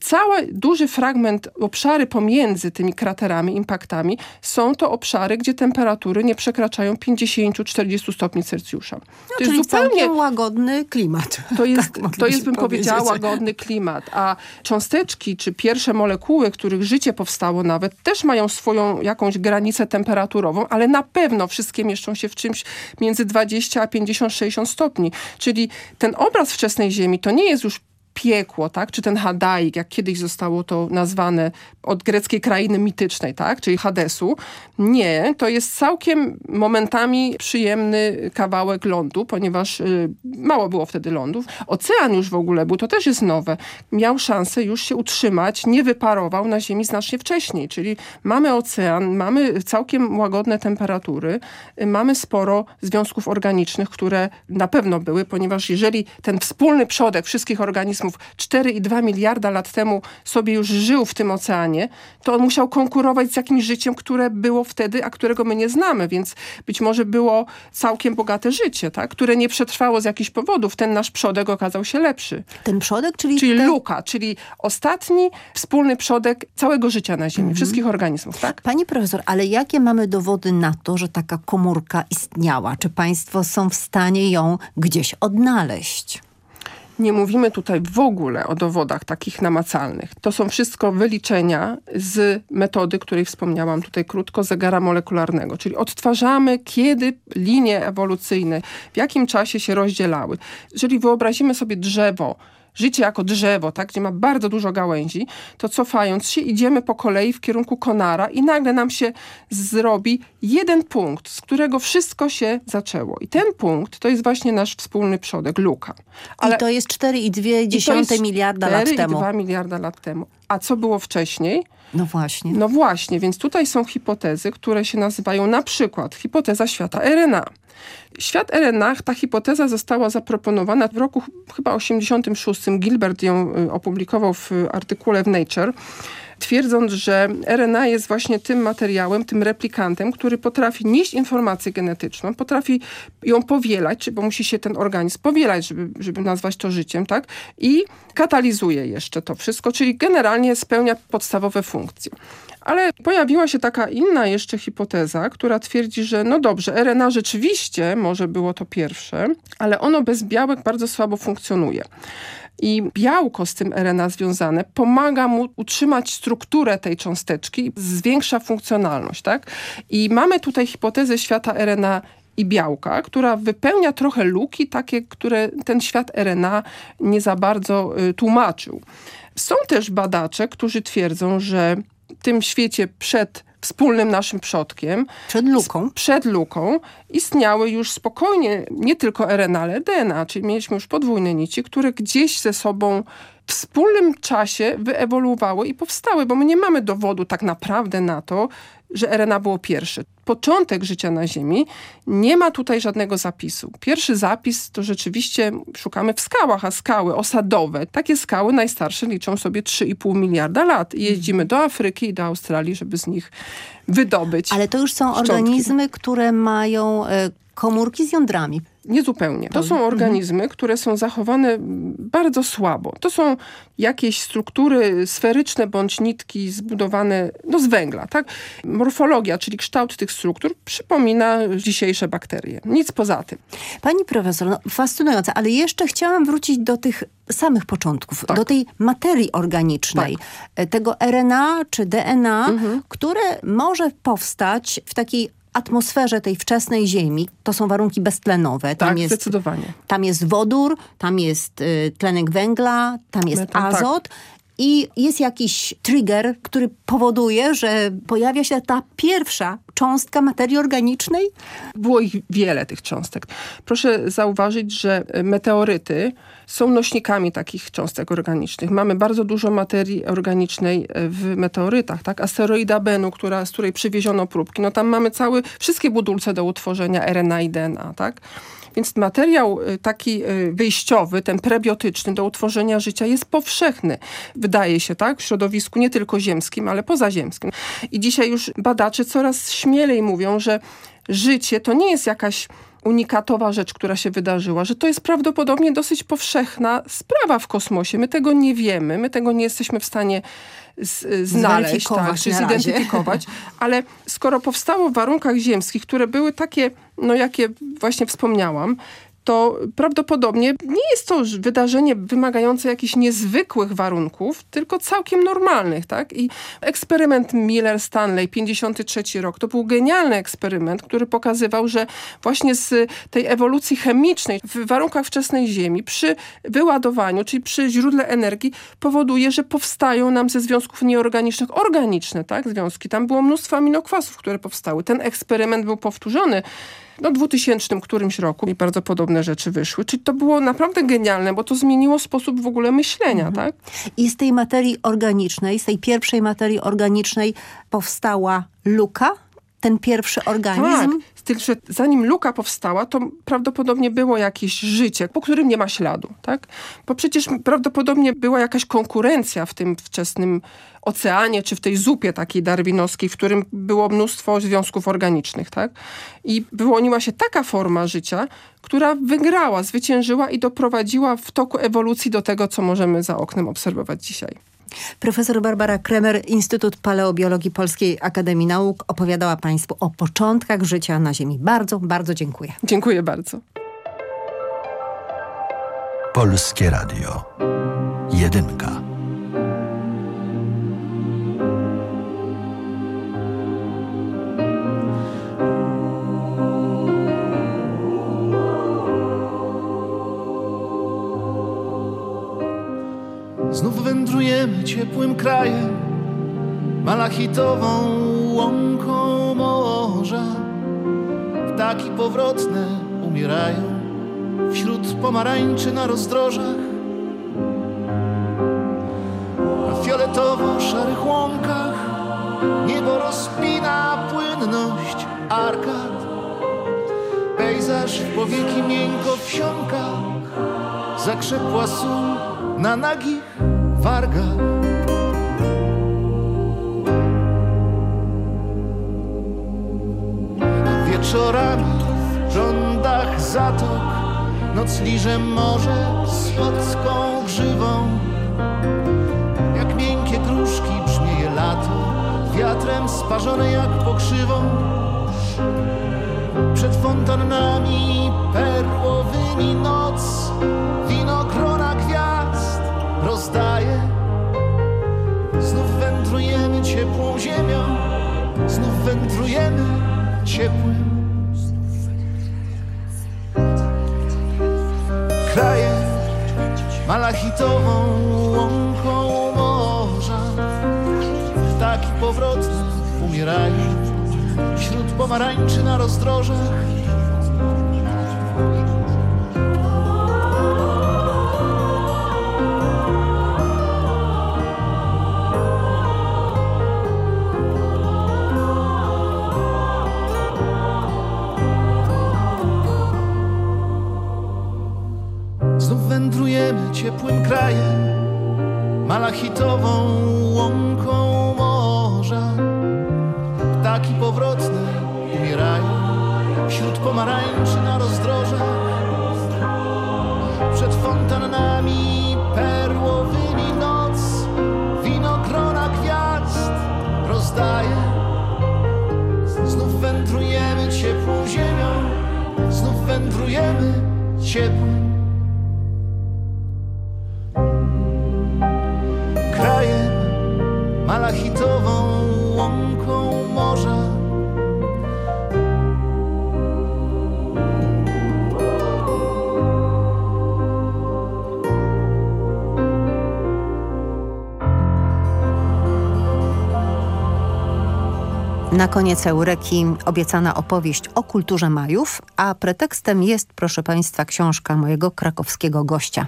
cały duży fragment, obszary pomiędzy tymi kraterami, impaktami, są to obszary, gdzie temperatury nie przekraczają 50-40 stopni Celsjusza. No, to jest zupełnie łagodny klimat. To jest, [laughs] tak to jest bym powiedziała, łagodny klimat. A cząsteczki, czy pierwsze molekuły, których życie powstało nawet, też mają swoją jakąś granicę temperaturową, ale na pewno wszystkie mieszczą się w czymś między 20 a 50-60 stopni. Czyli ten obraz wczesnej Ziemi to nie jest już piekło, tak? Czy ten Hadaik, jak kiedyś zostało to nazwane od greckiej krainy mitycznej, tak? Czyli Hadesu. Nie, to jest całkiem momentami przyjemny kawałek lądu, ponieważ y, mało było wtedy lądów. Ocean już w ogóle był, to też jest nowe. Miał szansę już się utrzymać, nie wyparował na Ziemi znacznie wcześniej, czyli mamy ocean, mamy całkiem łagodne temperatury, y, mamy sporo związków organicznych, które na pewno były, ponieważ jeżeli ten wspólny przodek wszystkich organizmów 4,2 miliarda lat temu sobie już żył w tym oceanie, to on musiał konkurować z jakimś życiem, które było wtedy, a którego my nie znamy, więc być może było całkiem bogate życie, tak? które nie przetrwało z jakichś powodów. Ten nasz przodek okazał się lepszy. Ten przodek, czyli... Czyli te... luka, czyli ostatni wspólny przodek całego życia na Ziemi, wszystkich organizmów, tak? Pani profesor, ale jakie mamy dowody na to, że taka komórka istniała? Czy państwo są w stanie ją gdzieś odnaleźć? Nie mówimy tutaj w ogóle o dowodach takich namacalnych. To są wszystko wyliczenia z metody, której wspomniałam tutaj krótko, zegara molekularnego. Czyli odtwarzamy, kiedy linie ewolucyjne, w jakim czasie się rozdzielały. Jeżeli wyobrazimy sobie drzewo, życie jako drzewo, tak, gdzie ma bardzo dużo gałęzi, to cofając się idziemy po kolei w kierunku konara i nagle nam się zrobi jeden punkt, z którego wszystko się zaczęło. I ten punkt to jest właśnie nasz wspólny przodek, luka. Ale I to jest 4,2 miliarda lat temu. 4,2 miliarda lat temu. A co było wcześniej? No właśnie. No właśnie, więc tutaj są hipotezy, które się nazywają na przykład hipoteza świata RNA. Świat RNA, ta hipoteza została zaproponowana w roku chyba 86. Gilbert ją y, opublikował w artykule w Nature twierdząc, że RNA jest właśnie tym materiałem, tym replikantem, który potrafi nieść informację genetyczną, potrafi ją powielać, bo musi się ten organizm powielać, żeby, żeby nazwać to życiem, tak? I katalizuje jeszcze to wszystko, czyli generalnie spełnia podstawowe funkcje. Ale pojawiła się taka inna jeszcze hipoteza, która twierdzi, że no dobrze, RNA rzeczywiście może było to pierwsze, ale ono bez białek bardzo słabo funkcjonuje. I białko z tym RNA związane pomaga mu utrzymać strukturę tej cząsteczki, zwiększa funkcjonalność. Tak? I mamy tutaj hipotezę świata RNA i białka, która wypełnia trochę luki, takie, które ten świat RNA nie za bardzo y, tłumaczył. Są też badacze, którzy twierdzą, że w tym świecie przed wspólnym naszym przodkiem. Przed luką. Przed luką istniały już spokojnie nie tylko RNA, ale DNA, czyli mieliśmy już podwójne nici, które gdzieś ze sobą wspólnym czasie wyewoluowały i powstały, bo my nie mamy dowodu tak naprawdę na to, że RNA było pierwsze. Początek życia na Ziemi, nie ma tutaj żadnego zapisu. Pierwszy zapis to rzeczywiście szukamy w skałach, a skały osadowe, takie skały najstarsze liczą sobie 3,5 miliarda lat. Jeździmy do Afryki i do Australii, żeby z nich wydobyć Ale to już są szczątki. organizmy, które mają e, komórki z jądrami. Niezupełnie. To są organizmy, które są zachowane bardzo słabo. To są jakieś struktury sferyczne bądź nitki zbudowane no, z węgla. Tak? Morfologia, czyli kształt tych struktur przypomina dzisiejsze bakterie. Nic poza tym. Pani profesor, no, fascynujące, ale jeszcze chciałam wrócić do tych samych początków, do tej materii organicznej, e, tego RNA czy DNA, które może powstać w takiej atmosferze tej wczesnej Ziemi, to są warunki beztlenowe. Tam Tak, jest, zdecydowanie. Tam jest wodór, tam jest y, tlenek węgla, tam jest Metan, tak. I jest jakiś trigger, który powoduje, że pojawia się ta pierwsza cząstka materii organicznej? Było ich wiele, tych cząstek. Proszę zauważyć, że meteoryty są nośnikami takich cząstek organicznych. Mamy bardzo dużo materii organicznej w meteorytach. Tak? Asteroida Bennu, która, z której przywieziono próbki, no tam mamy cały, wszystkie budulce do utworzenia RNA i DNA. Tak? Więc materiał y, taki y, wyjściowy, ten prebiotyczny do utworzenia życia jest powszechny. Wydaje się, tak? W środowisku nie tylko ziemskim, ale pozaziemskim. I dzisiaj już badacze coraz śmielej mówią, że życie to nie jest jakaś unikatowa rzecz, która się wydarzyła, że to jest prawdopodobnie dosyć powszechna sprawa w kosmosie. My tego nie wiemy, my tego nie jesteśmy w stanie z, znaleźć, tak, czy zidentyfikować, ale skoro powstało w warunkach ziemskich, które były takie, no jakie właśnie wspomniałam, to prawdopodobnie nie jest to wydarzenie wymagające jakichś niezwykłych warunków, tylko całkiem normalnych, tak? I eksperyment Miller-Stanley, 53 rok, to był genialny eksperyment, który pokazywał, że właśnie z tej ewolucji chemicznej w warunkach wczesnej Ziemi, przy wyładowaniu, czyli przy źródle energii, powoduje, że powstają nam ze związków nieorganicznych organiczne, tak? Związki. Tam było mnóstwo aminokwasów, które powstały. Ten eksperyment był powtórzony no 2000 którymś roku i bardzo podobne rzeczy wyszły. Czyli to było naprawdę genialne, bo to zmieniło sposób w ogóle myślenia, Mhm. tak? I z tej materii organicznej, z tej pierwszej materii organicznej powstała luka, ten pierwszy organizm. Tak, tylko zanim luka powstała, to prawdopodobnie było jakieś życie, po którym nie ma śladu, tak? Bo przecież prawdopodobnie była jakaś konkurencja w tym wczesnym oceanie, czy w tej zupie takiej darwinowskiej, w którym było mnóstwo związków organicznych, tak? I wyłoniła się taka forma życia, która wygrała, zwyciężyła i doprowadziła w toku ewolucji do tego, co możemy za oknem obserwować dzisiaj. Profesor Barbara Kremer, Instytut Paleobiologii Polskiej Akademii Nauk opowiadała Państwu o początkach życia na Ziemi. Bardzo, bardzo dziękuję. Dziękuję bardzo. Polskie Radio. Jedynka. Znów wędrujemy ciepłym krajem, malachitową łąką morza. Ptaki powrotne umierają wśród pomarańczy na rozdrożach. Na fioletowo-szarych łąkach niebo rozpina płynność arkad. Pejzaż w powieki miękko wsiąka, zakrzepła sól na nagich wargach. Wieczorami w rządach zatok nocliże morze słodką grzywą. Jak miękkie gruszki brzmieje lato, wiatrem sparzone jak pokrzywą. Przed fontannami perłowymi noc winogrona ciepłym krajem, malachitową łąką morza. Ptaki powrotne umierają wśród pomarańczy na rozdrożach. Ciepłym krajem, malachitową łąką morza. Ptaki powrotne umierają wśród pomarańczy na rozdrożach. Przed fontannami perłowymi noc winogrona gwiazd rozdaje. Znów wędrujemy ciepłą ziemią, znów wędrujemy ciepłym Na koniec Eureki obiecana opowieść o kulturze Majów, a pretekstem jest, proszę Państwa, książka mojego krakowskiego gościa.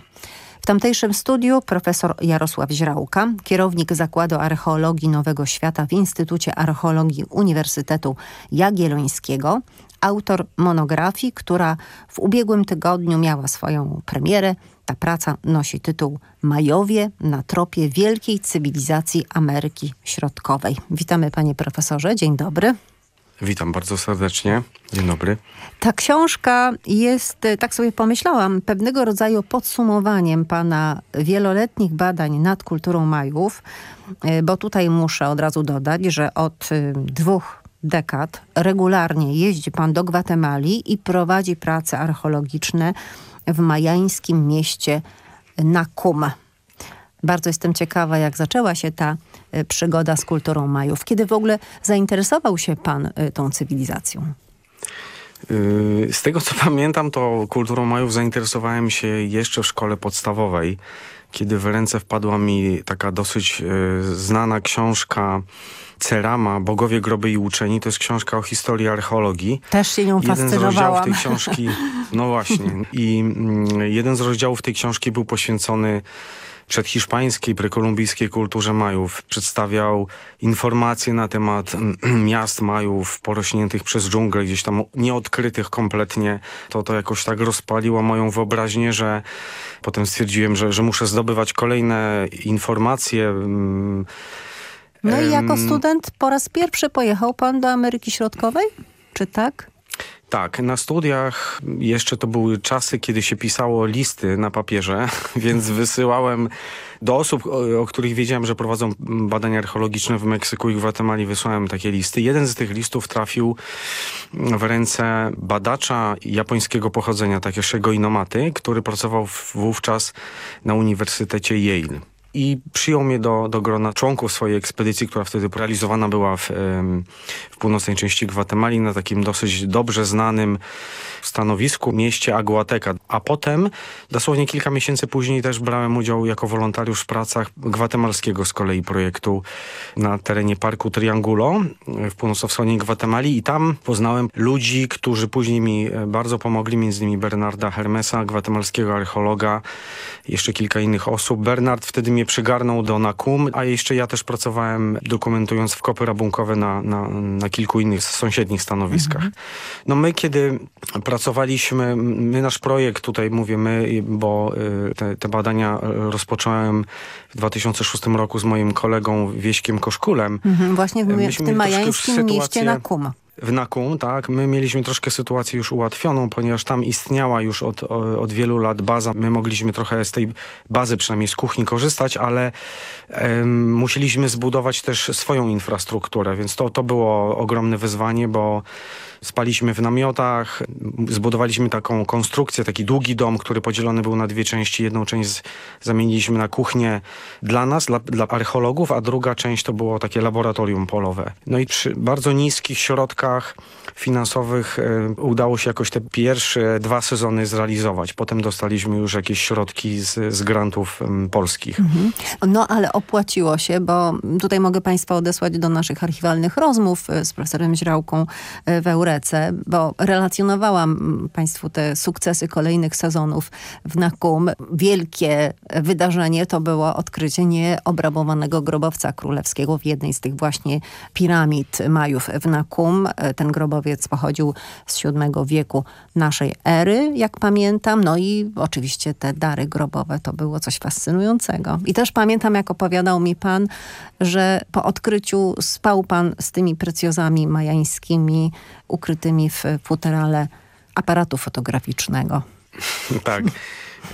W tamtejszym studiu profesor Jarosław Źrałka, kierownik Zakładu Archeologii Nowego Świata w Instytucie Archeologii Uniwersytetu Jagiellońskiego, autor monografii, która w ubiegłym tygodniu miała swoją premierę. Ta praca nosi tytuł Majowie na tropie wielkiej cywilizacji Ameryki Środkowej. Witamy panie profesorze, dzień dobry. Witam bardzo serdecznie. Dzień dobry. Ta książka jest, e, tak sobie pomyślałam, pewnego rodzaju podsumowaniem pana wieloletnich badań nad kulturą Majów, e, bo tutaj muszę od razu dodać, że od e, dwóch dekad regularnie jeździ pan do Gwatemali i prowadzi prace archeologiczne w majańskim mieście Nakum. Bardzo jestem ciekawa, jak zaczęła się ta y, przygoda z kulturą Majów. Kiedy w ogóle zainteresował się pan y, tą cywilizacją? Yy, Z tego co [laughs] pamiętam, to kulturą Majów zainteresowałem się jeszcze w szkole podstawowej, kiedy w ręce wpadła mi taka dosyć yy, znana książka Cerama, Bogowie, Groby i Uczeni. To jest książka o historii archeologii. Też się nią Jeden z rozdziałów fascynowałam. tej książki, [laughs] no właśnie, i mm, jeden z rozdziałów tej książki był poświęcony przedhiszpańskiej, prekolumbijskiej kulturze Majów. Przedstawiał informacje na temat miast Majów porośniętych przez dżunglę, gdzieś tam nieodkrytych kompletnie. To to jakoś tak rozpaliło moją wyobraźnię, że potem stwierdziłem, że, że muszę zdobywać kolejne informacje. No i jako student po raz pierwszy pojechał pan do Ameryki Środkowej? Czy tak? Tak, na studiach jeszcze to były czasy, kiedy się pisało listy na papierze, [laughs] więc wysyłałem do osób, o, których wiedziałem, że prowadzą badania archeologiczne w Meksyku i Gwatemali, wysłałem takie listy. Jeden z tych listów trafił w ręce badacza japońskiego pochodzenia, takiego Inomaty, który pracował wówczas na Uniwersytecie Yale. I przyjął mnie do, do grona członków swojej ekspedycji, która wtedy realizowana była w, w północnej części Gwatemali, na takim dosyć dobrze znanym stanowisku, mieście Aguateca. A potem, dosłownie kilka miesięcy później, też brałem udział jako wolontariusz w pracach gwatemalskiego z kolei projektu na terenie Parku Triangulo w północno-wschodniej Gwatemali i tam poznałem ludzi, którzy później mi e, bardzo pomogli, między innymi Bernarda Hermesa, gwatemalskiego archeologa, jeszcze kilka innych osób. Bernard wtedy mnie przygarnął do Nakum, a jeszcze ja też pracowałem dokumentując w kopy rabunkowe na, na, na kilku innych sąsiednich stanowiskach. No my, kiedy pracowaliśmy, my nasz projekt, tutaj mówię my, bo y, te, te badania y, rozpocząłem w 2006 roku z moim kolegą Wieśkiem Koszkulem. Mhm, właśnie w, w Myśmy tym majańskim mieście sytuację- Nakum. W Nakum, tak. My mieliśmy troszkę sytuację już ułatwioną, ponieważ tam istniała już od, od wielu lat baza. My mogliśmy trochę z tej bazy, przynajmniej z kuchni korzystać, ale em, musieliśmy zbudować też swoją infrastrukturę, więc to, to było ogromne wyzwanie, bo spaliśmy w namiotach, zbudowaliśmy taką konstrukcję, taki długi dom, który podzielony był na dwie części. Jedną część zamieniliśmy na kuchnię dla nas, dla, dla archeologów, a druga część to było takie laboratorium polowe. No i przy bardzo niskich środkach finansowych e, udało się jakoś te pierwsze dwa sezony zrealizować. Potem dostaliśmy już jakieś środki z, z grantów em, polskich. Mhm. No ale opłaciło się, bo tutaj mogę Państwa odesłać do naszych archiwalnych rozmów e, z profesorem Źrałką e, w Bo relacjonowałam mm, Państwu te sukcesy kolejnych sezonów w Nakum. Wielkie wydarzenie to było odkrycie nieobrabowanego grobowca królewskiego w jednej z tych właśnie piramid Majów w Nakum. E, Ten grobowiec pochodził z VII wieku naszej ery, jak pamiętam. No i oczywiście te dary grobowe to było coś fascynującego. I też pamiętam, jak opowiadał mi pan, że po odkryciu spał pan z tymi precjozami majańskimi ukrytymi w futerale aparatu fotograficznego. [laughs] tak.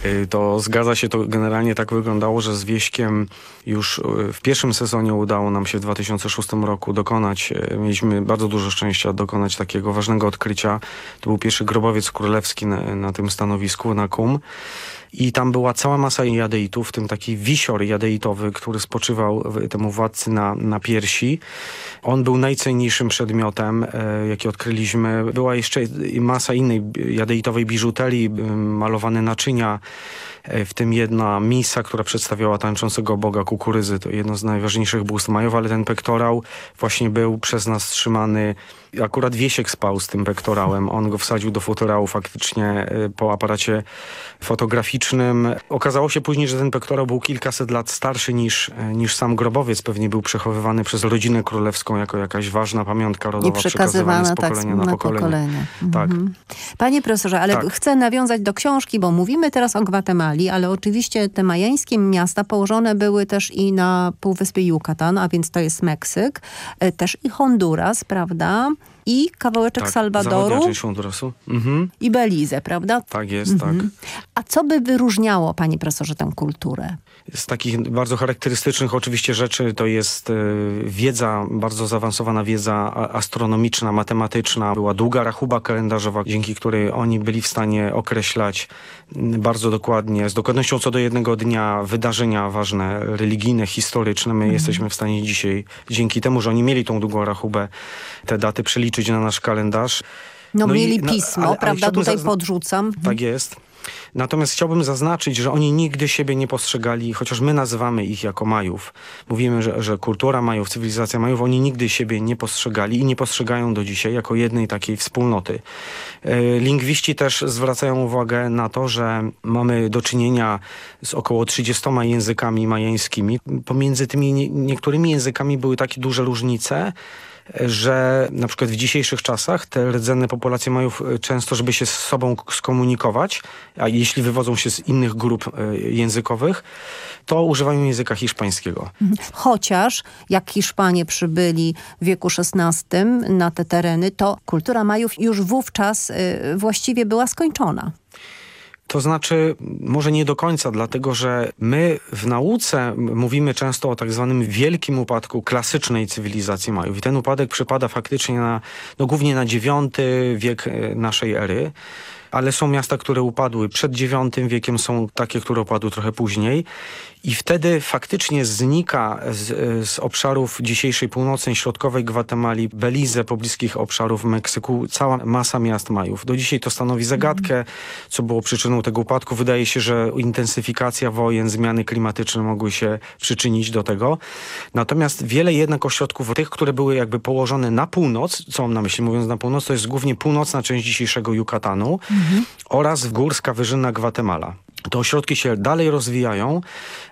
Y, To zgadza się, to generalnie tak wyglądało, że z Wieśkiem już y, w pierwszym sezonie udało nam się w 2006 roku dokonać, y, mieliśmy bardzo dużo szczęścia dokonać takiego ważnego odkrycia. To był pierwszy grobowiec królewski na, na tym stanowisku, na KUM. I tam była cała masa jadeitów, w tym taki wisior jadeitowy, który spoczywał temu władcy na, na piersi. On był najcenniejszym przedmiotem, e, jaki odkryliśmy. Była jeszcze masa innej jadeitowej biżuterii, m, malowane naczynia, e, w tym jedna misa, która przedstawiała tańczącego boga kukurydzy. To jedno z najważniejszych bóstw Majów, ale ten pektorał właśnie był przez nas trzymany. Akurat Wiesiek spał z tym pektorałem. On go wsadził do futerału faktycznie e, po aparacie fotograficznym. Okazało się później, że ten pektorał był kilkaset lat starszy niż, e, niż sam grobowiec. Pewnie był przechowywany przez rodzinę królewską jako jakaś ważna pamiątka rodowa, I przekazywana z tak pokolenia na, na pokolenie. pokolenie. Tak. Mhm. Panie profesorze, ale Tak. chcę nawiązać do książki, bo mówimy teraz o Gwatemali, ale oczywiście te majańskie miasta położone były też i na Półwyspie Yucatan, a więc to jest Meksyk, e, też i Honduras, prawda? I kawałeczek Tak, Salwadoru. Mhm. i Belize, prawda? Tak jest, Mhm. tak. A co by wyróżniało, panie profesorze, tę kulturę? Z takich bardzo charakterystycznych oczywiście rzeczy to jest e, wiedza, bardzo zaawansowana wiedza astronomiczna, matematyczna. Była długa rachuba kalendarzowa, dzięki której oni byli w stanie określać bardzo dokładnie, z dokładnością co do jednego dnia wydarzenia ważne, religijne, historyczne. My jesteśmy w stanie dzisiaj, dzięki temu, że oni mieli tą długą rachubę, te daty przeliczyć na nasz kalendarz. No, i- mieli no, pismo, ale- ale prawda? chciałbym Tutaj podrzucam. tak jest. Natomiast chciałbym zaznaczyć, że oni nigdy siebie nie postrzegali, chociaż my nazywamy ich jako Majów. Mówimy, że, że kultura Majów, cywilizacja Majów, oni nigdy siebie nie postrzegali i nie postrzegają do dzisiaj jako jednej takiej wspólnoty. E, Lingwiści też zwracają uwagę na to, że mamy do czynienia z około 30 językami majańskimi. Pomiędzy tymi nie, niektórymi językami były takie duże różnice, że na przykład w dzisiejszych czasach te rdzenne populacje Majów e, często, żeby się z sobą skomunikować, a jeśli wywodzą się z innych grup e, językowych, to używają języka hiszpańskiego. Chociaż jak Hiszpanie przybyli w wieku XVI na te tereny, to kultura Majów już wówczas y, właściwie była skończona. To znaczy, może nie do końca, dlatego że my w nauce mówimy często o tak zwanym wielkim upadku klasycznej cywilizacji Majów. I ten upadek przypada faktycznie na, no głównie na IX wiek e, naszej ery. Ale są miasta, które upadły przed IX wiekiem, są takie, które upadły trochę później. I wtedy faktycznie znika z, z obszarów dzisiejszej północnej, środkowej Gwatemali, Belize, pobliskich obszarów Meksyku, cała masa miast Majów. Do dzisiaj to stanowi zagadkę, co było przyczyną tego upadku. Wydaje się, że intensyfikacja wojen, zmiany klimatyczne mogły się przyczynić do tego. Natomiast wiele jednak ośrodków, tych, które były jakby położone na północ, co mam na myśli mówiąc na północ, to jest głównie północna część dzisiejszego Yucatanu oraz górska wyżyna Gwatemala. Te ośrodki się dalej rozwijają,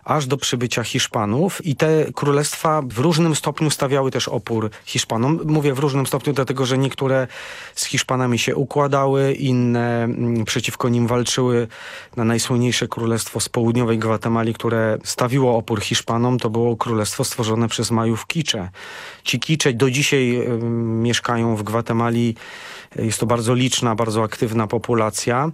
aż do przybycia Hiszpanów i te królestwa w różnym stopniu stawiały też opór Hiszpanom. Mówię w różnym stopniu, dlatego że niektóre z Hiszpanami się układały, inne mm, przeciwko nim walczyły. Na najsłynniejsze królestwo z południowej Gwatemali, które stawiło opór Hiszpanom, to było królestwo stworzone przez Majów Kicze. Ci Kicze do dzisiaj mieszkają w Gwatemali. Jest to bardzo liczna, bardzo aktywna populacja.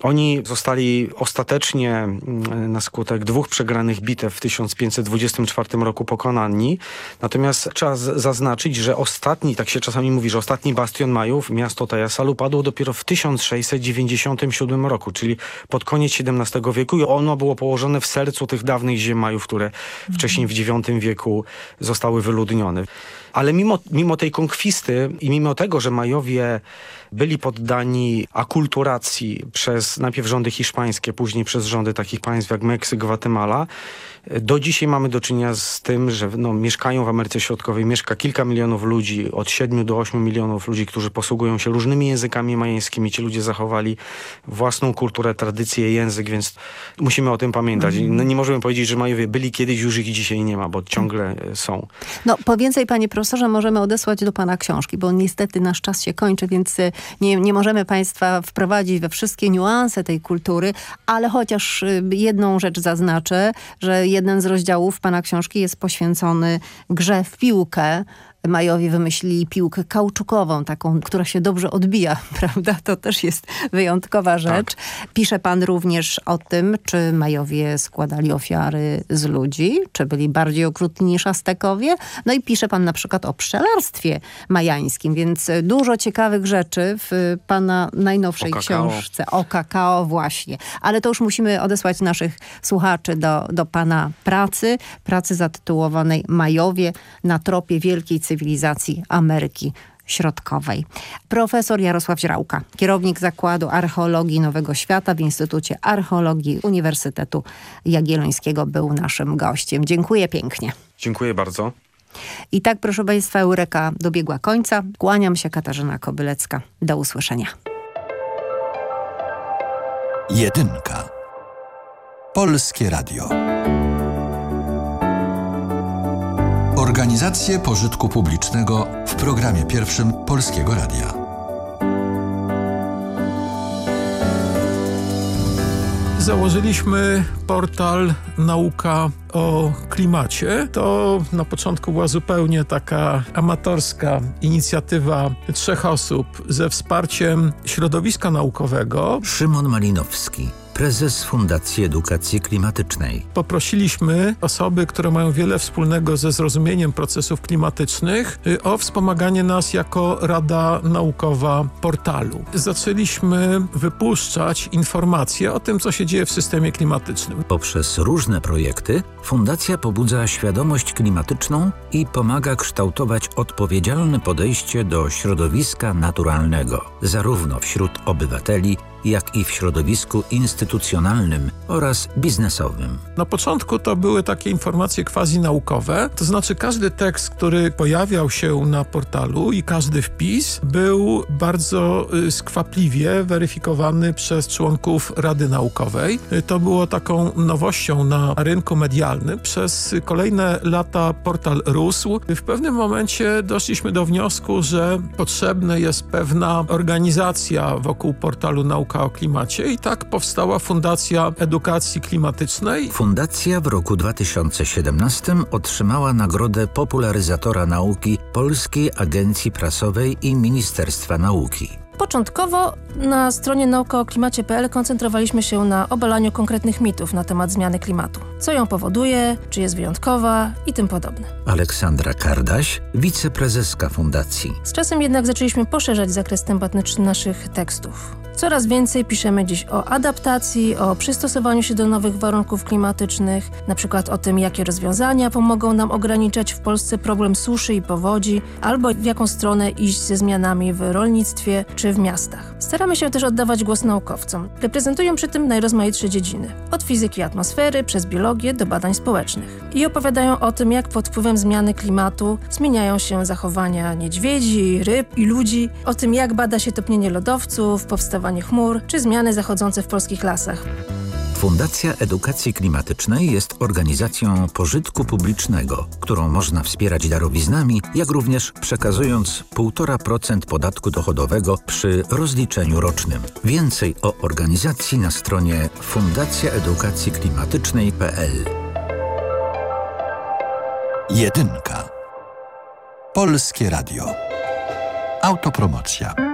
Oni zostali ostatecznie mm, na skutek dwóch przegranych bitew w 1524 roku pokonani. Natomiast trzeba zaznaczyć, że ostatni, tak się czasami mówi, że ostatni bastion Majów, miasto Tajasalu, padło dopiero w 1697 roku, czyli pod koniec XVII wieku i ono było położone w sercu tych dawnych ziem Majów, które wcześniej w IX wieku zostały wyludnione. Ale mimo, mimo tej konkwisty i mimo tego, że Majowie byli poddani akulturacji przez najpierw rządy hiszpańskie, później przez rządy takich państw jak Meksyk, Gwatemala, do dzisiaj mamy do czynienia z tym, że no, mieszkają w Ameryce Środkowej, mieszka kilka milionów ludzi, od 7 do 8 milionów ludzi, którzy posługują się różnymi językami majańskimi. Ci ludzie zachowali własną kulturę, tradycję, język, więc musimy o tym pamiętać. No, nie możemy powiedzieć, że Majowie byli kiedyś, już ich dzisiaj nie ma, bo ciągle e, są. No, po więcej, panie profesorze, możemy odesłać do pana książki, bo niestety nasz czas się kończy, więc y, nie, nie możemy państwa wprowadzić we wszystkie niuanse tej kultury, ale chociaż y, jedną rzecz zaznaczę, że jeden z rozdziałów pana książki jest poświęcony grze w piłkę. Majowie wymyślili piłkę kauczukową, taką, która się dobrze odbija, [laughs] prawda? To też jest wyjątkowa rzecz. Pisze pan również o tym, czy Majowie składali ofiary z ludzi, czy byli bardziej okrutni niż Aztekowie. No i pisze pan na przykład o pszczelarstwie majańskim, więc dużo ciekawych rzeczy w pana najnowszej O książce. O kakao właśnie. Ale to już musimy odesłać naszych słuchaczy do, do pana pracy, pracy zatytułowanej Majowie na tropie wielkiej cywilizacji Ameryki Środkowej. Profesor Jarosław Źrałka, kierownik Zakładu Archeologii Nowego Świata w Instytucie Archeologii Uniwersytetu Jagiellońskiego był naszym gościem. Dziękuję pięknie. Dziękuję bardzo. I tak, proszę Państwa, Eureka dobiegła końca. Kłaniam się, Katarzyna Kobylecka. Do usłyszenia. Jedynka. Polskie Radio. Organizacje pożytku publicznego w programie pierwszym Polskiego Radia. założyliśmy portal Nauka o klimacie. To na początku była zupełnie taka amatorska inicjatywa trzech osób ze wsparciem środowiska naukowego. Szymon Malinowski, prezes Fundacji Edukacji Klimatycznej. Poprosiliśmy osoby, które mają wiele wspólnego ze zrozumieniem procesów klimatycznych y, o wspomaganie nas jako Rada Naukowa portalu. Zaczęliśmy wypuszczać informacje o tym, co się dzieje w systemie klimatycznym. Poprzez różne projekty Fundacja pobudza świadomość klimatyczną i pomaga kształtować odpowiedzialne podejście do środowiska naturalnego, zarówno wśród obywateli, jak i w środowisku instytucjonalnym oraz biznesowym. Na początku to były takie informacje quasi-naukowe, to znaczy każdy tekst, który pojawiał się na portalu i każdy wpis był bardzo y, skwapliwie weryfikowany przez członków Rady Naukowej. Y, To było taką nowością na rynku medialnym. Przez kolejne lata portal rósł. W pewnym momencie doszliśmy do wniosku, że potrzebna jest pewna organizacja wokół portalu Nauka o Klimacie i tak powstała Fundacja Edukacji Klimatycznej. Fundacja w roku 2017 otrzymała nagrodę popularyzatora nauki Polskiej Agencji Prasowej i Ministerstwa Nauki. Początkowo na stronie naukaoklimacie.pl koncentrowaliśmy się na obalaniu konkretnych mitów na temat zmiany klimatu. Co ją powoduje, czy jest wyjątkowa i tym podobne. Aleksandra Kardaś, wiceprezeska fundacji. Z czasem jednak zaczęliśmy poszerzać zakres tematyczny naszych tekstów. Coraz więcej piszemy dziś o adaptacji, o przystosowaniu się do nowych warunków klimatycznych, na przykład o tym, jakie rozwiązania pomogą nam ograniczać w Polsce problem suszy i powodzi, albo w jaką stronę iść ze zmianami w rolnictwie czy w miastach. Staramy się też oddawać głos naukowcom. Reprezentują przy tym najrozmaitsze dziedziny. Od fizyki atmosfery przez biologię do badań społecznych. I opowiadają o tym, jak pod wpływem zmiany klimatu zmieniają się zachowania niedźwiedzi, ryb i ludzi, o tym, jak bada się topnienie lodowców, powstawanie chmur czy zmiany zachodzące w polskich lasach. Fundacja Edukacji Klimatycznej jest organizacją pożytku publicznego, którą można wspierać darowiznami, jak również przekazując 1,5% podatku dochodowego przy rozliczeniu rocznym. Więcej o organizacji na stronie fundacjaedukacjiklimatycznej.pl Jedynka. Polskie Radio. Autopromocja.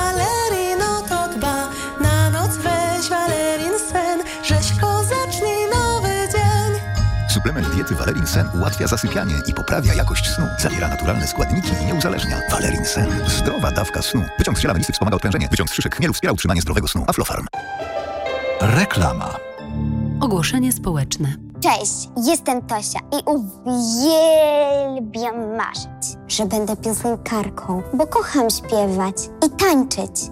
Suplement diety Valerin Sen ułatwia zasypianie i poprawia jakość snu. Zawiera naturalne składniki i nie uzależnia. Valerin Sen. Zdrowa dawka snu. Wyciąg z ziela melisy wspomaga odprężenie. Wyciąg z szyszek chmielu wspiera utrzymanie zdrowego snu. Aflofarm. Reklama. Ogłoszenie społeczne. Cześć, jestem Tosia i uwielbiam marzyć, że będę piosenkarką, bo kocham śpiewać i tańczyć.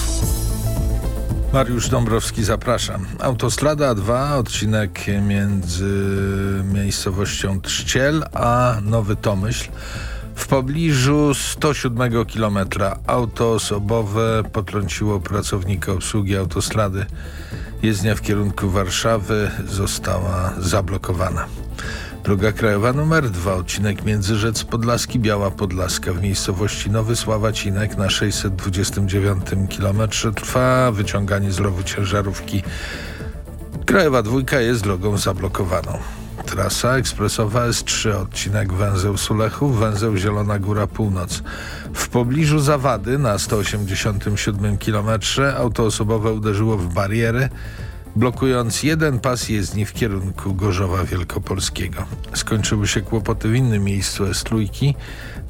Mariusz Dąbrowski, zapraszam. Autostrada 2, odcinek między miejscowością Trzciel a Nowy Tomyśl. W pobliżu 107 km auto osobowe potrąciło pracownika obsługi autostrady. Jezdnia w kierunku Warszawy została zablokowana. Droga krajowa numer 2, odcinek Międzyrzec Podlaski, Biała Podlaska w miejscowości Nowy Sławacinek na 629 km trwa wyciąganie z rowu ciężarówki. Krajowa dwójka jest drogą zablokowaną. Trasa ekspresowa S3, odcinek węzeł Sulechów, węzeł Zielona Góra Północ. W pobliżu Zawady na 187 km auto osobowe uderzyło w bariery, blokując jeden pas jezdni w kierunku Gorzowa Wielkopolskiego. Skończyły się kłopoty w innym miejscu S3.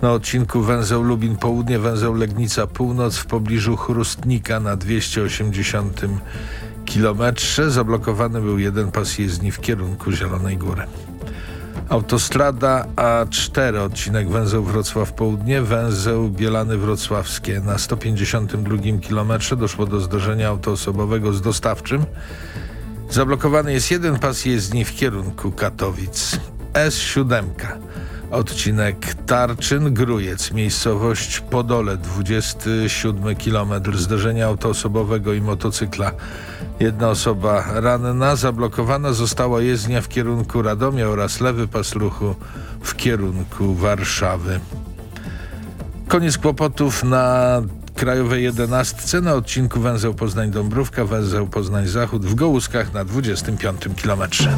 Na odcinku węzeł Lubin Południe, węzeł Legnica Północ w pobliżu Chrustnika na 280 kilometrze zablokowany był jeden pas jezdni w kierunku Zielonej Góry. Autostrada A4, odcinek węzeł Wrocław Południe, węzeł Bielany Wrocławskie. Na 152 kilometrze doszło do zdarzenia autoosobowego z dostawczym. Zablokowany jest jeden pas jezdni w kierunku Katowic. S7, odcinek Tarczyn-Grujec, miejscowość Podole, 27 km. Zdarzenia autoosobowego i motocykla. Jedna osoba ranna, zablokowana została jezdnia w kierunku Radomia oraz lewy pas ruchu w kierunku Warszawy. Koniec kłopotów na Krajowej 11 na odcinku węzeł Poznań-Dąbrówka, węzeł Poznań-Zachód w Gołuskach na 25 kilometrze.